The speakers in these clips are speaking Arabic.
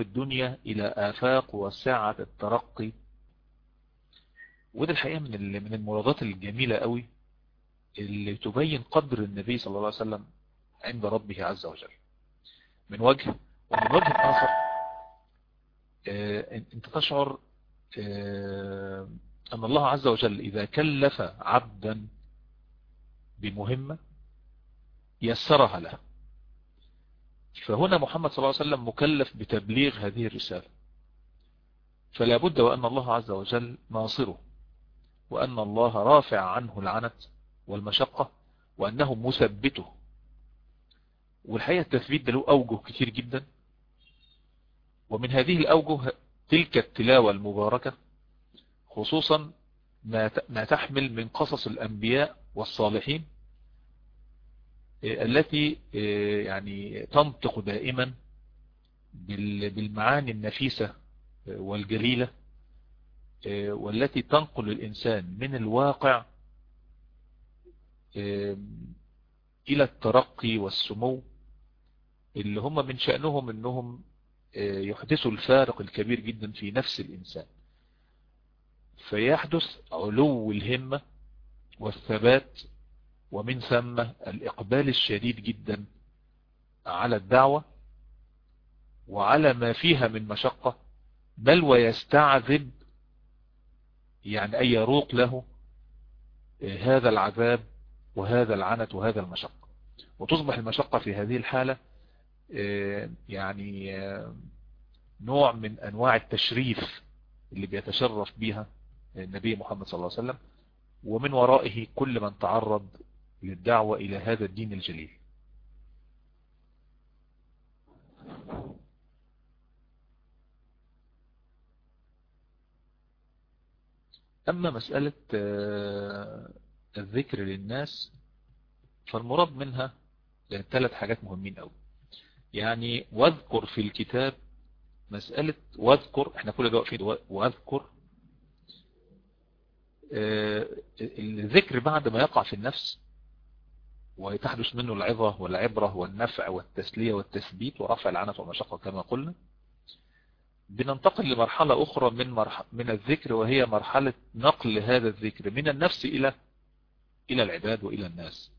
الدنيا إلى آفاق وسعة الترقي. وده الحقيقة من من المرادات الجميلة قوي اللي تبين قدر النبي صلى الله عليه وسلم عند ربه عز وجل. من وجه ومن وجه آخر آه انت تشعر آه أن الله عز وجل إذا كلف عبدا بمهمة يسرها له. فهنا محمد صلى الله عليه وسلم مكلف بتبليغ هذه الرسالة. فلا بد وأن الله عز وجل ناصره وأن الله رافع عنه العنت والمشقة وأنه مثبته. والحقيقة التثبيت ده له أوجه كتير جدا. ومن هذه الأوجه تلك التلاوة المباركة خصوصا ما تحمل من قصص الأنبياء والصالحين التي يعني تنطق دائما بالمعاني النفيسة والجليلة والتي تنقل الإنسان من الواقع إلى الترقي والسمو اللي هم من شأنهم أنهم يحدثوا الفارق الكبير جدا في نفس الإنسان. فيحدث علو الهمة والثبات ومن ثم الإقبال الشديد جدا على الدعوة وعلى ما فيها من مشقة بل ويستعذب يعني أن يروق له هذا العذاب وهذا العنت وهذا المشقة. وتصبح المشقة في هذه الحالة يعني نوع من أنواع التشريف اللي بيتشرف بها النبي محمد صلى الله عليه وسلم ومن ورائه كل من تعرض للدعوة إلى هذا الدين الجليل. أما مسألة الذكر للناس فالمراد منها ثلاث حاجات مهمين أوي. يعني واذكر في الكتاب مسألة واذكر إحنا كل ده واقفين واذكر الذكر بعد ما يقع في النفس وتحدث منه العظة والعبرة والنفع والتسلية والتثبيت ورفع العنة والمشقة كما قلنا. بننتقل لمرحلة أخرى من, مرح... من الذكر وهي مرحلة نقل هذا الذكر من النفس إلى إلى العباد وإلى الناس.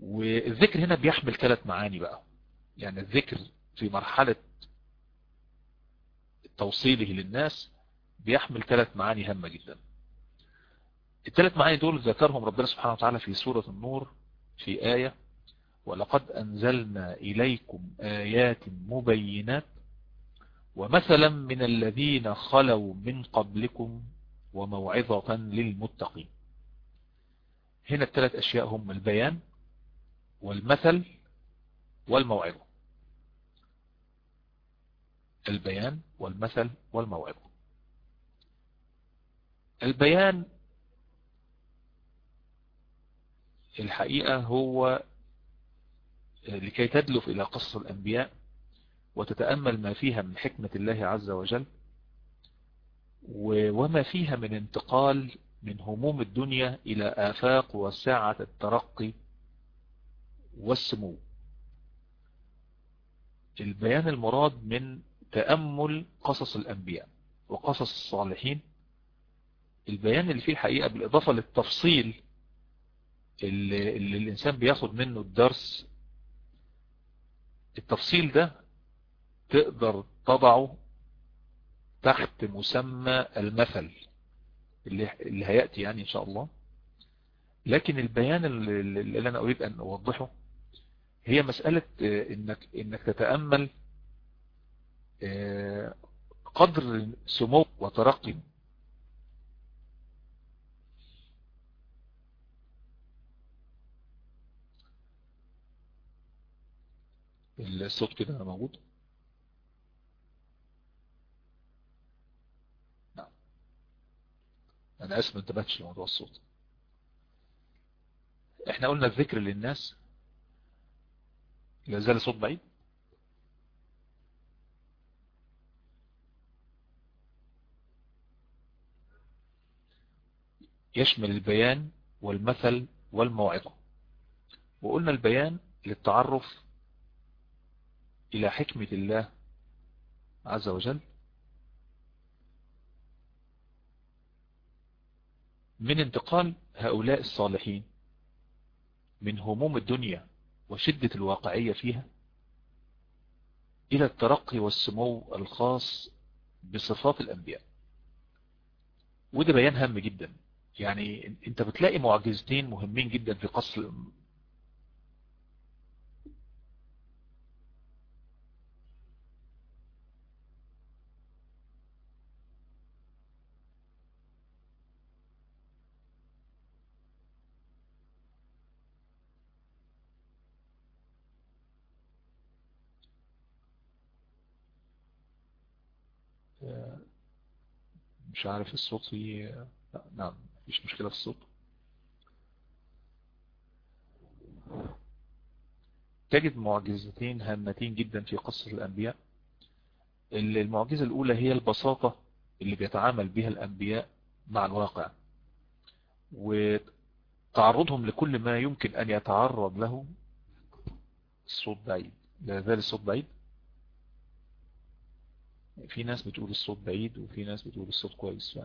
والذكر هنا بيحمل ثلاث معاني بقى. يعني الذكر في مرحلة توصيله للناس بيحمل ثلاث معاني هامة جدا. الثلاث معاني دول ذكرهم ربنا سبحانه وتعالى في سورة النور في آية ولقد أنزلنا إليكم آيات مبينات ومثلا من الذين خلوا من قبلكم وموعظة للمتقين. هنا الثلاث أشياء هم البيان والمثل والموعظة. البيان والمثل والموعظة. البيان الحقيقة هو لكي تدلف إلى قصص الأنبياء وتتأمل ما فيها من حكمة الله عز وجل وما فيها من انتقال من هموم الدنيا إلى آفاق وسعة الترقي والسمو. البيان المراد من تأمل قصص الأنبياء وقصص الصالحين. البيان اللي فيه الحقيقة بالإضافة للتفصيل اللي, اللي الإنسان بياخد منه الدرس التفصيل ده تقدر تضعه تحت مسمى المثل اللي, اللي هيأتي يعني إن شاء الله. لكن البيان اللي, أنا أريد أن أوضحه هي مسألة إنك, إنك تتأمل قدر سمو وترقي. الصوت كده موجود. نعم. أنا آسف ما انتبهتش لموضوع الصوت. إحنا قلنا الذكر للناس. لا زال الصوت بعيد. يشمل البيان والمثل والموعظة. وقلنا البيان للتعرف إلى حكمة الله عز وجل. من انتقال هؤلاء الصالحين من هموم الدنيا وشدة الواقعية فيها إلى الترقي والسمو الخاص بصفات الأنبياء. وده بيان هام جدا. يعني أنت بتلاقي معجزتين مهمين جدا في قصر مش عارف الصوت في نعم مفيش مشكلة في الصوت. تجد معجزتين هامتين جدا في قصة الأنبياء. المعجزة الأولى هي البساطة اللي بيتعامل بها الأنبياء مع الواقع. وتعرضهم لكل ما يمكن أن يتعرض له الصوت بعيد. لا زال الصوت بعيد. في ناس بتقول الصوت بعيد وفي ناس بتقول الصوت كويس. ف...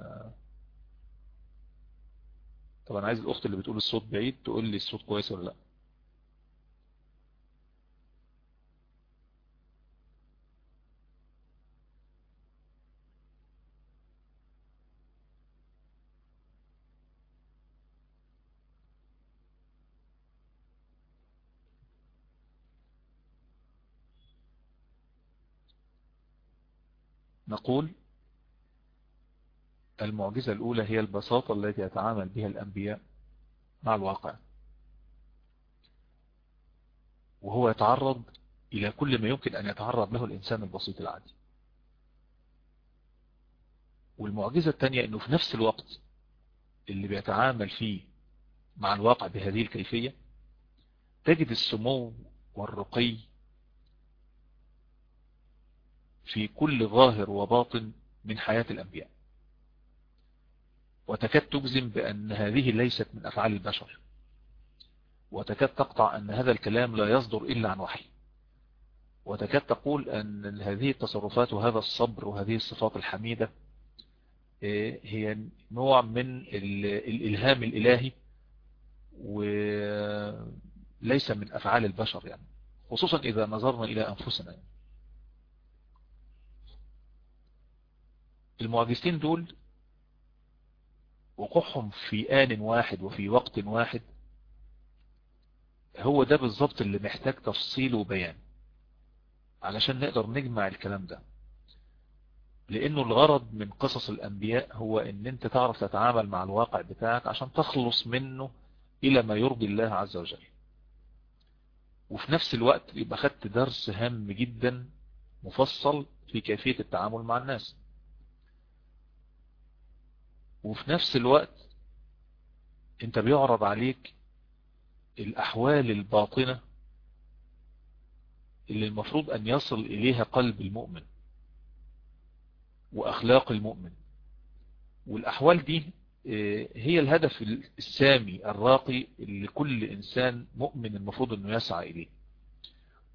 طبعا عايز الأخت اللي بتقول الصوت بعيد تقول لي الصوت كويس ولا لأ. نقول المعجزة الأولى هي البساطة التي يتعامل بها الأنبياء مع الواقع. وهو يتعرض إلى كل ما يمكن أن يتعرض له الإنسان البسيط العادي. والمعجزة الثانية أنه في نفس الوقت اللي بيتعامل فيه مع الواقع بهذه الكيفية تجد السمو والرقي في كل ظاهر وباطن من حياة الأنبياء. وتكاد تجزم بأن هذه ليست من أفعال البشر. وتكاد تقطع أن هذا الكلام لا يصدر إلا عن وحي. وتكاد تقول أن هذه التصرفات وهذا الصبر وهذه الصفات الحميدة آه، هي نوع من الإلهام الإلهي وليس من أفعال البشر يعني خصوصا إذا نظرنا إلى أنفسنا يعني. المعجزتين دول وقوعهم في آن واحد وفي وقت واحد هو ده بالظبط اللي محتاج تفصيل وبيان علشان نقدر نجمع الكلام ده. لأنه الغرض من قصص الأنبياء هو إن أنت تعرف تتعامل مع الواقع بتاعك عشان تخلص منه إلى ما يرضي الله عز وجل. وفي نفس الوقت يبقى خدت درس هام جدا مفصل في كيفية التعامل مع الناس. وفي نفس الوقت انت بيعرض عليك الأحوال الباطنة اللي المفروض أن يصل إليها قلب المؤمن وأخلاق المؤمن. والأحوال دي آه، هي الهدف السامي الراقي اللي كل إنسان مؤمن المفروض أنه يسعى إليه.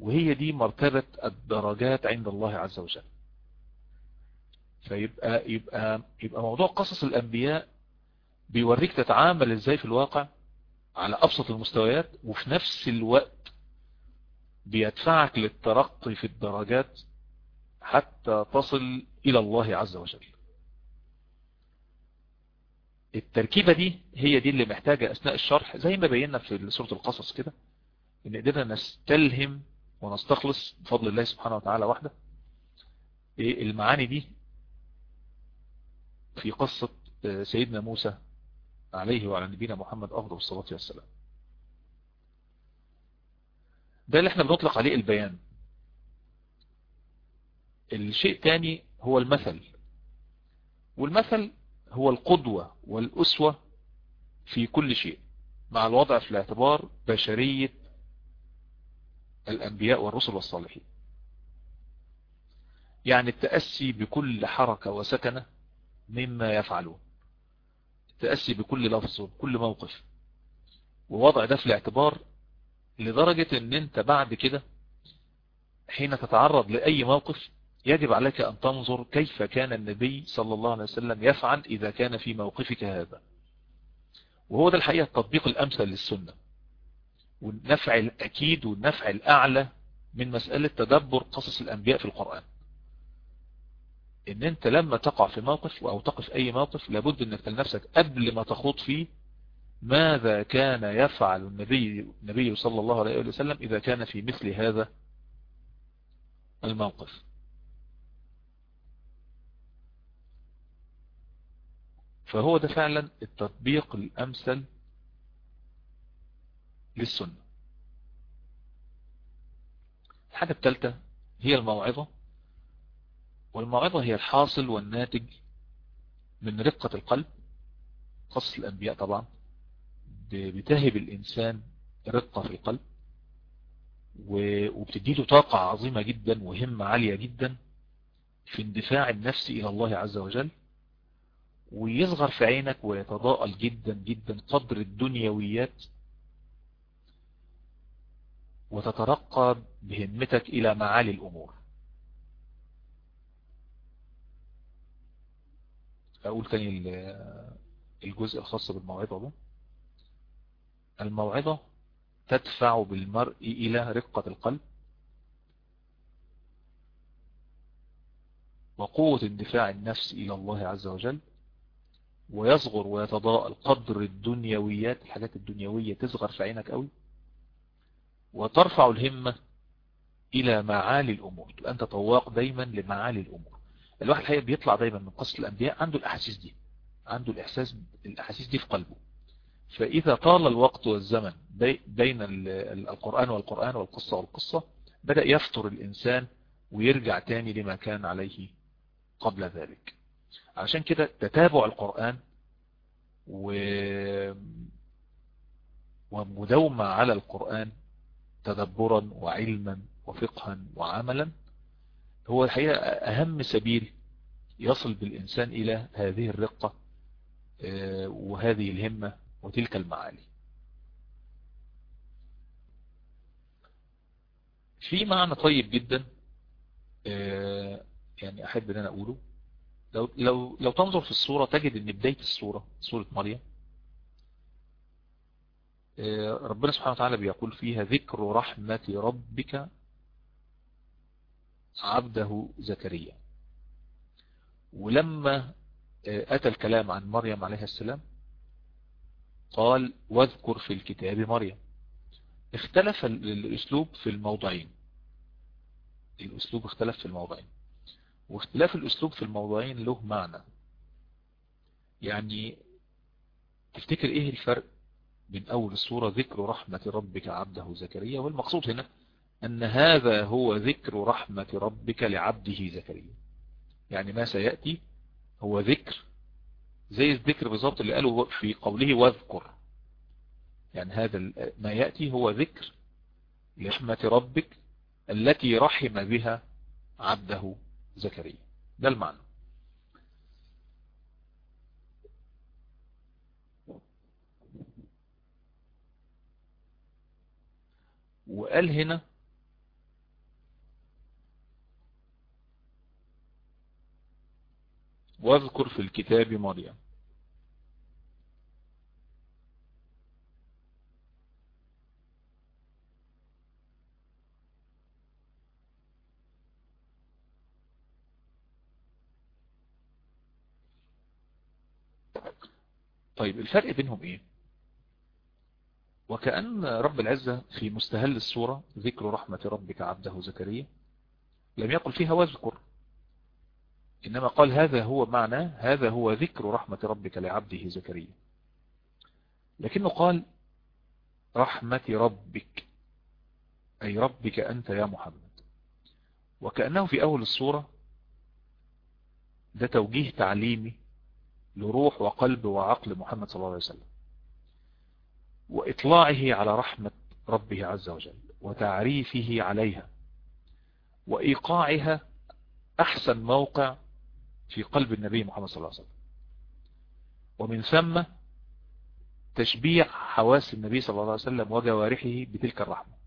وهي دي مرتبة الدرجات عند الله عز وجل. فيبقى يبقى يبقى موضوع قصص الأنبياء بيوريك تتعامل إزاي في الواقع على أبسط المستويات وفي نفس الوقت بيدفعك للترقي في الدرجات حتى تصل إلى الله عز وجل. التركيبة دي هي دي اللي محتاجة أثناء الشرح زي ما بينا في سورة القصص كده إن قدرنا نستلهم ونستخلص بفضل الله سبحانه وتعالى وحده. إيه المعاني دي في قصة آه، سيدنا موسى عليه وعلى نبينا محمد أفضل الصلاة والسلام. ده اللي إحنا بنطلق عليه البيان. الشيء الثاني هو المثل. والمثل هو القدوة والأسوة في كل شيء مع الوضع في الاعتبار بشرية الأنبياء والرسل والصالحين. يعني التأسي بكل حركة وسكنة مما يفعلون. التأسي بكل لفظ وبكل موقف. ووضع ده في الاعتبار لدرجة إن أنت بعد كده حين تتعرض لأي موقف يجب عليك أن تنظر كيف كان النبي صلى الله عليه وسلم يفعل إذا كان في موقفك هذا. وهو ده الحقيقة التطبيق الأمثل للسنة. والنفع الأكيد والنفع الأعلى من مسألة تدبر قصص الأنبياء في القرآن. إن أنت لما تقع في موقف أو تقف أي موقف لابد أنك تلنفسك قبل ما تخوض فيه ماذا كان يفعل النبي, النبي صلى الله عليه وسلم إذا كان في مثل هذا الموقف؟ فهو ده فعلا التطبيق الأمثل للسنة. الحاجة الثالثة هي الموعظة. والموعظة هي الحاصل والناتج من رقة القلب قصص الأنبياء طبعا بتهب الإنسان رقة في القلب وبتديله طاقة عظيمة جدا وهمة عالية جدا في اندفاع النفس إلى الله عز وجل ويصغر في عينك ويتضاءل جدا جدا قدر الدنيويات وتترقى بهمتك إلى معالي الأمور. أقول تاني الجزء الخاص بالموعظة ده. الموعظة تدفع بالمرء إلى رقة القلب وقوة اندفاع النفس إلى الله عز وجل ويصغر ويتضاءل قدر الدنيويات الحاجات الدنيوية تصغر في عينك قوي وترفع الهمة إلى معالي الأمور. أنت طواق دايما لمعالي الأمور. الواحد الحقيقة بيطلع دايما من قصة الأنبياء عنده الأحاسيس دي عنده الإحساس الأحاسيس دي في قلبه. فإذا طال الوقت والزمن بين القرآن والقرآن والقصة والقصة بدأ يفتر الإنسان ويرجع تاني لما كان عليه قبل ذلك. عشان كده تتابع القرآن و... ومداومة على القرآن تدبرا وعلما وفقها وعملا. هو الحقيقة أهم سبيل يصل بالإنسان إلى هذه الرقة آه، وهذه الهمة وتلك المعالي في معنى طيب جدا آه، يعني أحب أن أنا أقوله. لو, لو, لو تنظر في الصورة تجد أن بداية الصورة صورة مريم آه، ربنا سبحانه وتعالى بيقول فيها ذكر رحمة ربك عبده زكريا. ولما آه، أتى الكلام عن مريم عليه السلام قال واذكر في الكتاب مريم. اختلف الأسلوب في الموضعين. الأسلوب اختلف في الموضعين. واختلاف الأسلوب في الموضعين له معنى. يعني تفتكر إيه الفرق بين أول السورة ذكر رحمة ربك عبده زكريا والمقصود هنا أن هذا هو ذكر رحمة ربك لعبده زكريا. يعني ما سيأتي هو ذكر زي الذكر بالضبط اللي قاله في قوله واذكر. يعني هذا ما يأتي هو ذكر لرحمة ربك التي رحم بها عبده زكريا. ده المعنى. وقال هنا واذكر في الكتاب مريم. طيب الفرق بينهم إيه؟ وكأن رب العزة في مستهل السورة ذكر رحمة ربك عبده زكريا لم يقل فيها واذكر. إنما قال هذا هو معنى هذا هو ذكر رحمة ربك لعبده زكريا. لكنه قال رحمة ربك أي ربك أنت يا محمد. وكأنه في أول الصورة ده توجيه تعليمي لروح وقلب وعقل محمد صلى الله عليه وسلم وإطلاعه على رحمة ربه عز وجل وتعريفه عليها وإيقاعها أحسن موقع في قلب النبي محمد صلى الله عليه وسلم. ومن ثم تشبيع حواس النبي صلى الله عليه وسلم وجوارحه بتلك الرحمة.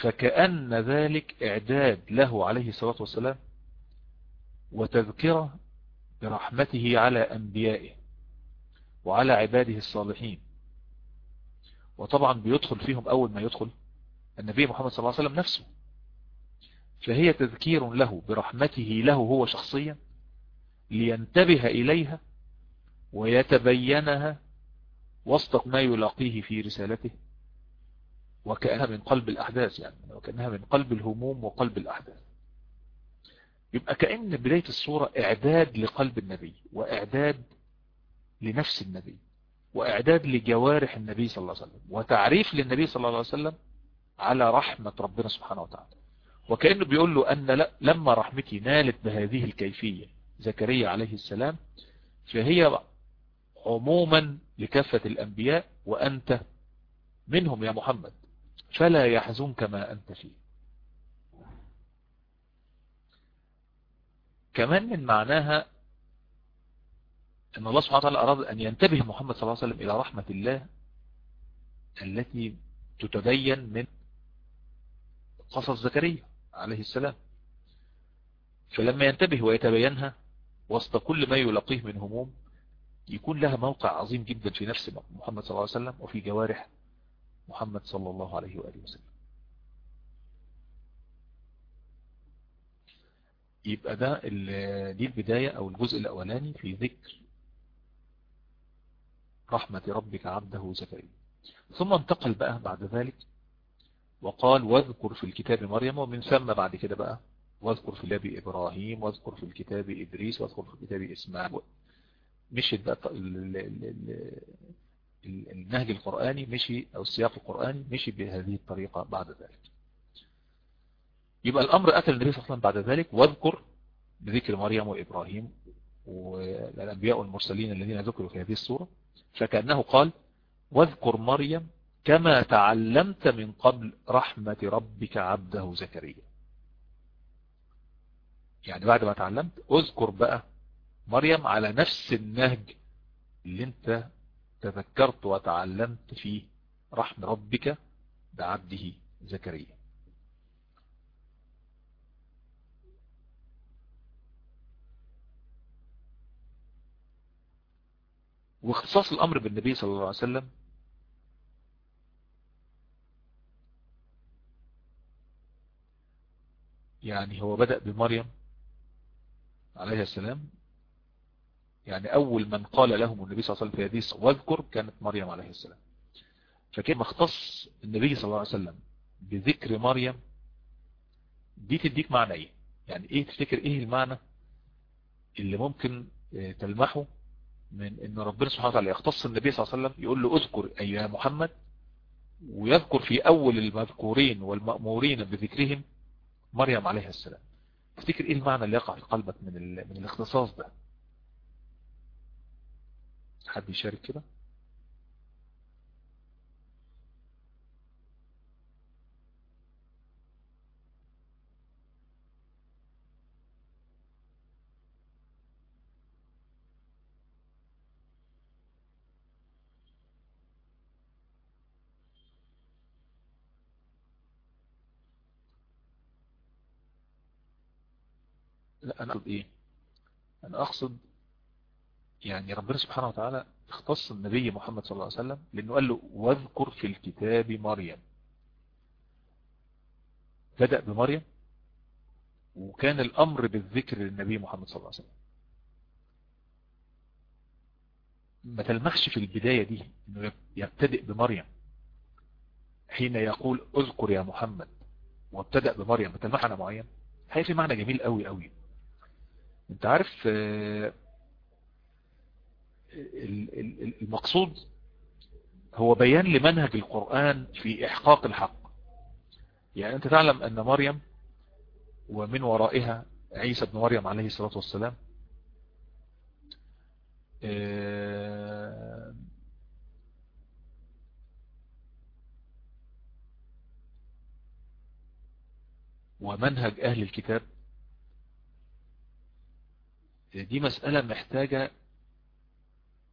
فكأن ذلك إعداد له عليه الصلاة والسلام وتذكرة برحمته على أنبيائه وعلى عباده الصالحين. وطبعا بيدخل فيهم أول ما يدخل النبي محمد صلى الله عليه وسلم نفسه. فهي تذكير له برحمته له هو شخصيا لينتبه إليها ويتبينها وسط ما يلاقيه في رسالته وكأنها من قلب الأحداث يعني وكأنها من قلب الهموم وقلب الأحداث. يبقى كأن بداية الصورة إعداد لقلب النبي وإعداد لنفس النبي وإعداد لجوارح النبي صلى الله عليه وسلم وتعريف للنبي صلى الله عليه وسلم على رحمة ربنا سبحانه وتعالى. وكأنه بيقول له أن لما رحمتي نالت بهذه الكيفية زكريا عليه السلام فهي عموما لكافة الأنبياء وأنت منهم يا محمد فلا يحزنك ما أنت فيه. كمان من معناها أن الله سبحانه وتعالى أراد أن ينتبه محمد صلى الله عليه وسلم إلى رحمة الله التي تتبين من قصص زكريا. عليه السلام. فلما ينتبه ويتبينها وسط كل ما يلاقيه من هموم يكون لها موقع عظيم جدا في نفس محمد صلى الله عليه وسلم وفي جوارح محمد صلى الله عليه وآله وسلم. يبقى ده دي البداية أو الجزء الأولاني في ذكر رحمة ربك عبده زكريا. ثم انتقل بقى بعد ذلك وقال واذكر في الكتاب مريم ومن ثم بعد كده بقى واذكر في الكتاب إبراهيم واذكر في الكتاب إدريس واذكر في الكتاب إسماعيل. مشيت بقى النهج القرآني مشي أو السياق القرآني مشي بهذه الطريقة بعد ذلك. يبقى الأمر أتى النبي صلى الله عليه وسلم بعد ذلك واذكر بذكر مريم وإبراهيم والأنبياء والمرسلين الذين ذكروا في هذه السورة فكأنه قال واذكر مريم كما تعلمت من قبل رحمة ربك عبده زكريا. يعني بعد ما تعلمت اذكر بقى مريم على نفس النهج اللي انت تذكرت وتعلمت فيه رحم ربك بعبده زكريا. واختصاص الأمر بالنبي صلى الله عليه وسلم يعني هو بدأ بمريم عليه السلام. يعني أول من قال لهم النبي صلى الله عليه وسلم في حديث واذكر كانت مريم عليه السلام. فكان مختص النبي صلى الله عليه وسلم بذكر مريم؟ دي تديك معنى إيه؟ يعني إيه تفتكر إيه المعنى اللي ممكن تلمحه من إن ربنا سبحانه وتعالى يختص النبي صلى الله عليه وسلم يقول له اذكر ايها محمد ويذكر في أول المذكورين والمأمورين بذكرهم مريم عليه السلام. تفتكر إيه المعنى اللي يقع في قلبك من من الاختصاص ده؟ حد يشارك كده؟ لا أنا أقصد إيه؟ أنا أقصد يعني ربنا سبحانه وتعالى اختص النبي محمد صلى الله عليه وسلم لأنه قال له واذكر في الكتاب مريم. بدأ بمريم وكان الأمر بالذكر للنبي محمد صلى الله عليه وسلم. ما تلمحش في البداية دي إنه يبتدئ بمريم حين يقول اذكر يا محمد. وابتدأ بمريم. ما تلمح على معين؟ هي في معنى جميل قوي قوي انت عارف المقصود هو بيان لمنهج القرآن في إحقاق الحق. يعني أنت تعلم أن مريم ومن ورائها عيسى بن مريم عليه الصلاة والسلام ومنهج أهل الكتاب دي مسألة محتاجة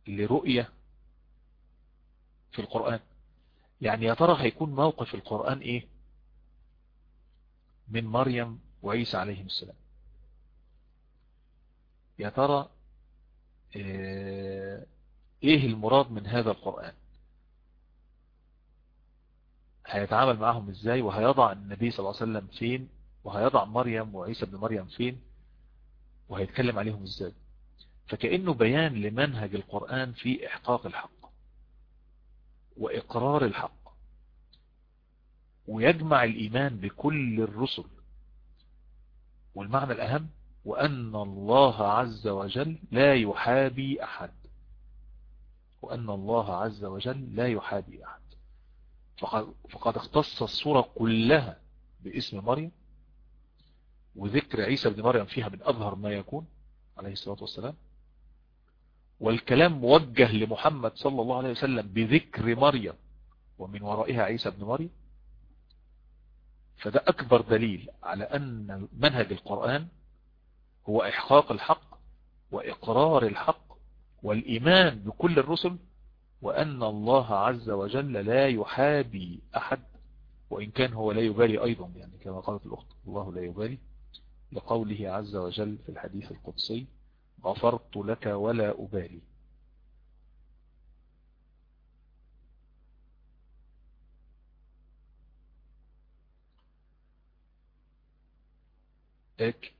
لرؤية في القرآن. يعني يا ترى هيكون موقف القرآن إيه؟ من مريم وعيسى عليهم السلام. يا ترى آه، إيه المراد من هذا القرآن؟ هيتعامل معهم إزاي؟ وهيضع النبي صلى الله عليه وسلم فين؟ وهيضع مريم وعيسى بن مريم فين؟ وهيتكلم عليهم إزاي؟ فكأنه بيان لمنهج القرآن في إحقاق الحق وإقرار الحق ويجمع الإيمان بكل الرسل. والمعنى الأهم وأن الله عز وجل لا يحابي أحد. وأن الله عز وجل لا يحابي أحد. فقد, فقد اختص الصورة كلها باسم مريم وذكر عيسى بن مريم فيها من أظهر ما يكون عليه الصلاة والسلام. والكلام موجه لمحمد صلى الله عليه وسلم بذكر مريم ومن ورائها عيسى بن مريم. فده أكبر دليل على أن منهج القرآن هو إحقاق الحق وإقرار الحق والإيمان بكل الرسل وأن الله عز وجل لا يحابي أحد وإن كان هو لا يبالي أيضا يعني كما قالت الأخت الله لا يبالي. لقوله عز وجل في الحديث القدسي غفرت لك ولا أبالي.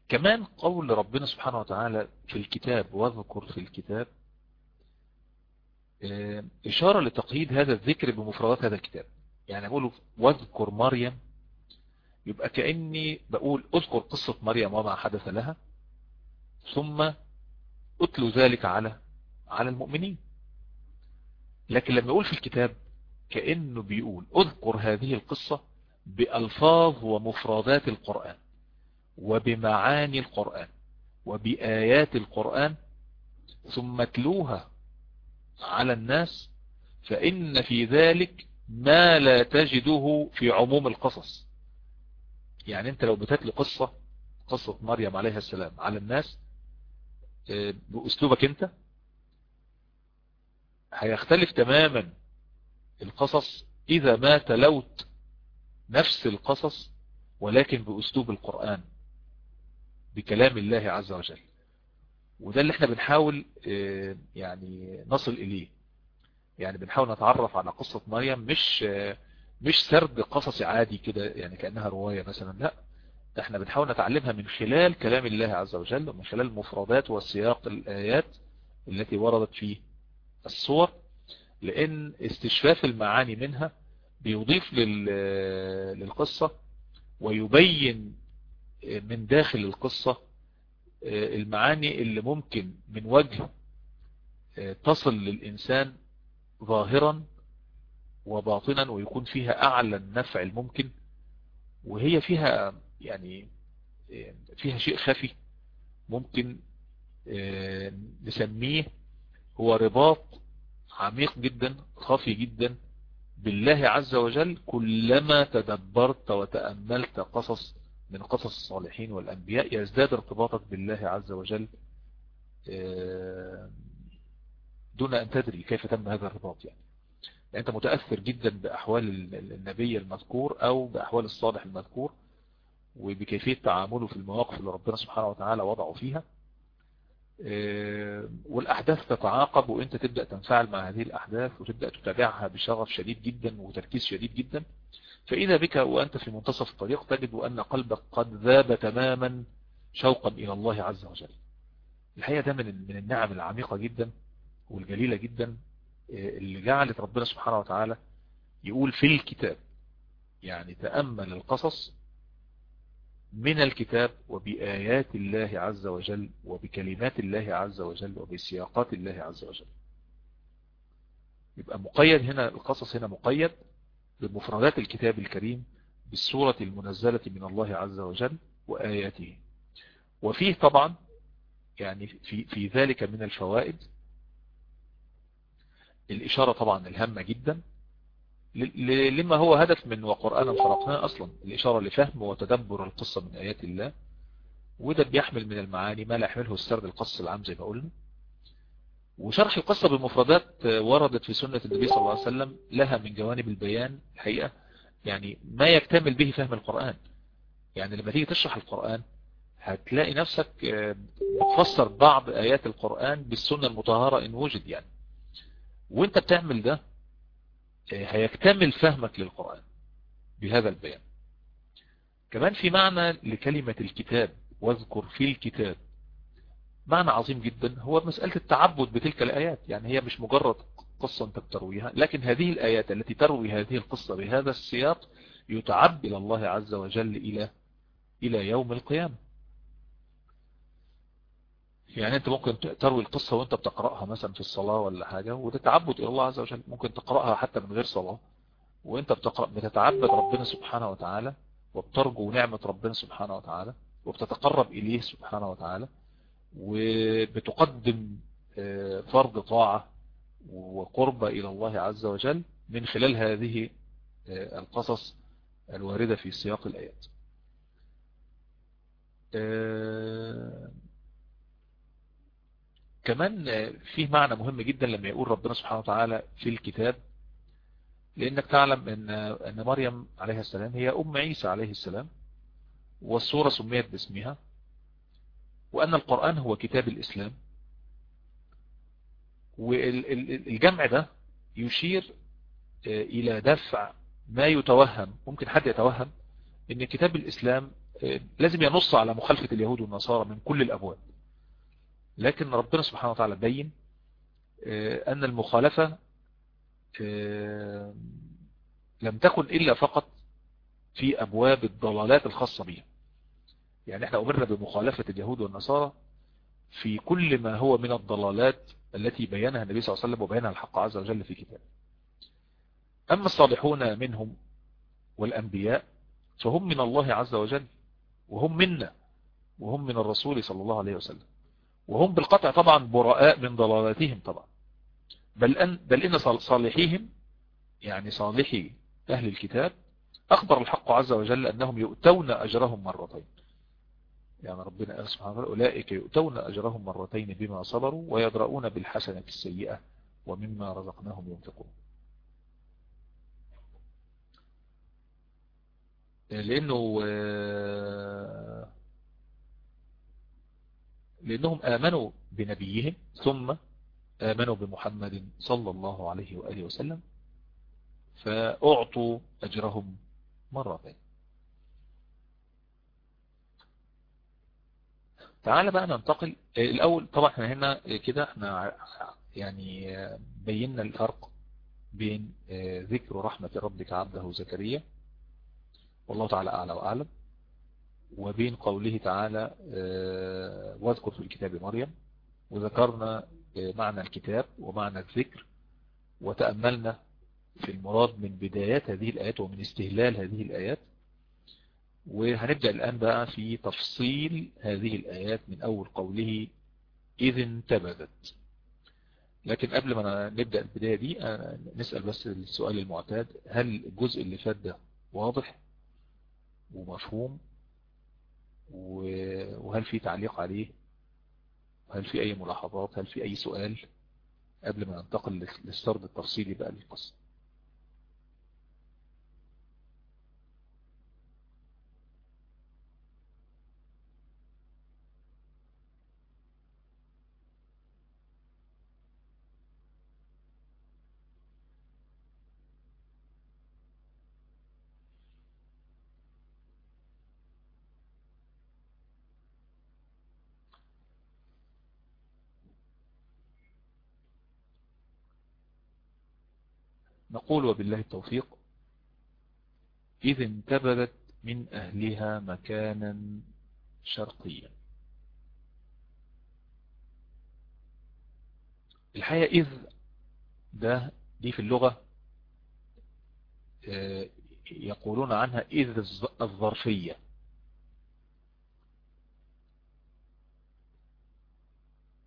كمان قول ربنا سبحانه وتعالى في الكتاب واذكر في الكتاب آه، إشارة لتقييد هذا الذكر بمفردات هذا الكتاب. يعني أقول واذكر مريم يبقى كأني بقول اذكر قصة مريم وما حدث لها ثم اتلو ذلك على على المؤمنين. لكن لما يقول في الكتاب كأنه بيقول اذكر هذه القصة بألفاظ ومفردات القرآن وبمعاني القرآن وبآيات القرآن ثم اتلوها على الناس فإن في ذلك ما لا تجده في عموم القصص. يعني انت لو بتتلي قصة قصة مريم عليها السلام على الناس آه، بأسلوبك انت هيختلف تماما القصص إذا ما تلوت نفس القصص ولكن بأسلوب القرآن بكلام الله عز وجل. وده اللي إحنا بنحاول آه، يعني نصل إليه. يعني بنحاول نتعرف على قصة مريم مش آه، مش سرد قصصي عادي كده يعني كأنها رواية مثلا لا إحنا بنحاول نتعلمها من خلال كلام الله عز وجل ومن خلال المفردات والسياق الآيات التي وردت في الصور لأن استشفاف المعاني منها بيضيف للقصة ويبين من داخل القصة المعاني اللي ممكن من وجه تصل للإنسان ظاهرا وباطنا ويكون فيها أعلى النفع الممكن وهي فيها يعني فيها شيء خفي ممكن آه، نسميه هو رباط عميق جدا خفي جدا بالله عز وجل كلما تدبرت وتأملت قصص من قصص الصالحين والأنبياء يزداد ارتباطك بالله عز وجل آه، دون أن تدري كيف تم هذا الرباط يعني. أنت متأثر جدا بأحوال النبي المذكور أو بأحوال الصالح المذكور وبكيفية تعامله في المواقف اللي ربنا سبحانه وتعالى وضعه فيها. آه، والأحداث تتعاقب وأنت تبدأ تنفعل مع هذه الأحداث وتبدأ تتابعها بشغف شديد جدا وتركيز شديد جدا. فإذا بك وأنت في منتصف الطريق تجد أن قلبك قد ذاب تماما شوقا إلى الله عز وجل. الحقيقة ده من النعم العميقة جدا والجليلة جدا اللي جعلت ربنا سبحانه وتعالى يقول في الكتاب يعني تأمل القصص من الكتاب وبآيات الله عز وجل وبكلمات الله عز وجل وبسياقات الله عز وجل. يبقى مقيد هنا القصص هنا مقيد بمفردات الكتاب الكريم بالسورة المنزلة من الله عز وجل وآياته. وفيه طبعا يعني في, في ذلك من الفوائد الإشارة طبعا الهامة جدا لما هو هدف من وقرآنا فرقناه أصلا الإشارة لفهم وتدبر القصة من آيات الله وده بيحمل من المعاني ما لا يحمله السرد القص العام زي ما قلنا. وشرح القصة بالمفردات وردت في سنة النبي صلى الله عليه وسلم لها من جوانب البيان الحقيقة يعني ما يكتمل به فهم القرآن. يعني لما تيجي تشرح القرآن هتلاقي نفسك بتفسر بعض آيات القرآن بالسنة المطهرة إن وجد يعني. وانت بتعمل ده هيكتمل فهمك للقرآن بهذا البيان. كمان في معنى لكلمة الكتاب واذكر في الكتاب. معنى عظيم جدا هو مسألة التعبد بتلك الآيات. يعني هي مش مجرد قصة انت بترويها لكن هذه الآيات التي تروي هذه القصة بهذا السياق يتعب إلى الله عز وجل إلى إلى يوم القيامة. يعني أنت ممكن تروي القصة وأنت بتقرأها مثلا في الصلاة ولا حاجة وتتعبد إلى الله عز وجل ممكن تقرأها حتى من غير صلاة وأنت بتقرأ بتتعبد ربنا سبحانه وتعالى وبترجو نعمة ربنا سبحانه وتعالى وبتتقرب إليه سبحانه وتعالى وبتقدم فرض طاعة وقربة إلى الله عز وجل من خلال هذه القصص الواردة في سياق الآيات. كمان فيه معنى مهم جدا لما يقول ربنا سبحانه وتعالى في الكتاب لأنك تعلم أن, أن مريم عليه السلام هي أم عيسى عليه السلام والسورة سميت باسمها وأن القرآن هو كتاب الإسلام والجمع ده يشير إلى دفع ما يتوهم ممكن حد يتوهم أن كتاب الإسلام لازم ينص على مخالفة اليهود والنصارى من كل الأبواب. لكن ربنا سبحانه وتعالى بين أن المخالفة لم تكن إلا فقط في أبواب الضلالات الخاصة بها يعني إحنا أمرنا بمخالفة اليهود والنصارى في كل ما هو من الضلالات التي بينها النبي صلى الله عليه وسلم وبينها الحق عز وجل في كتابه. أما الصالحون منهم والأنبياء فهم من الله عز وجل وهم منا وهم من الرسول صلى الله عليه وسلم. وهم بالقطع طبعا براء من ضلالاتهم طبعا. بل أن, بل إن صالحيهم يعني صالحي أهل الكتاب أخبر الحق عز وجل أنهم يؤتون أجرهم مرتين. يعني ربنا سبحانه وتعالى أولئك يؤتون أجرهم مرتين بما صبروا ويدرؤون بالحسنة السيئة ومما رزقناهم ينفقون. لأنه لأنهم آمنوا بنبيهم ثم آمنوا بمحمد صلى الله عليه وآله وسلم فأعطوا أجرهم مرتين تعال بقى ننتقل. الأول طبعا إحنا هنا كده إحنا يعني بينا الفرق بين ذكر رحمة ربك عبده زكريا والله تعالى أعلى وأعلم وبين قوله تعالى واذكر في الكتاب مريم وذكرنا معنى الكتاب ومعنى الذكر وتأملنا في المراد من بدايات هذه الآيات ومن استهلال هذه الآيات. وهنبدأ الآن بقى في تفصيل هذه الآيات من أول قوله إذ انتبذت. لكن قبل ما نبدأ البداية دي نسأل بس السؤال المعتاد هل الجزء اللي فات ده واضح ومفهوم؟ وهل في تعليق عليه؟ هل في أي ملاحظات؟ هل في أي سؤال؟ قبل ما ننتقل للسرد التفصيلي بقى للقصة. نقول وبالله التوفيق إذ انتبذت من أهلها مكانا شرقيا. الحقيقة إذ ده دي في اللغة يقولون عنها إذ الظرفية.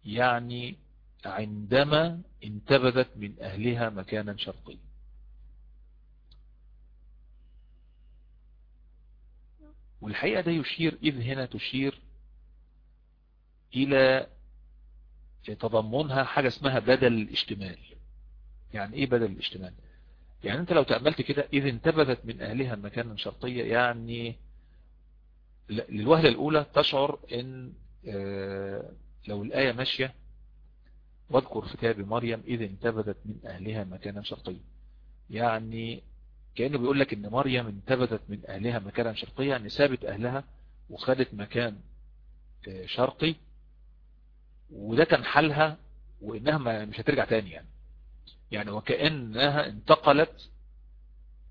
يعني عندما انتبذت من أهلها مكانا شرقيا. والحقيقة ده يشير إذ هنا تشير إلى تضمنها حاجة اسمها بدل الاشتمال يعني إيه بدل الاشتمال يعني أنت لو تأملت كده إذ انتبذت من أهلها مكانا شرقية يعني للوهلة الأولى تشعر إن لو الآية ماشية واذكر في كتاب مريم إذ انتبذت من أهلها مكانا شرقيا يعني كأنه بيقول لك إن مريم انتبذت من أهلها مكانا شرقيا يعني سابت أهلها وخدت مكان شرقي. وده كان حالها وإنها مش هترجع تاني يعني. يعني وكأنها انتقلت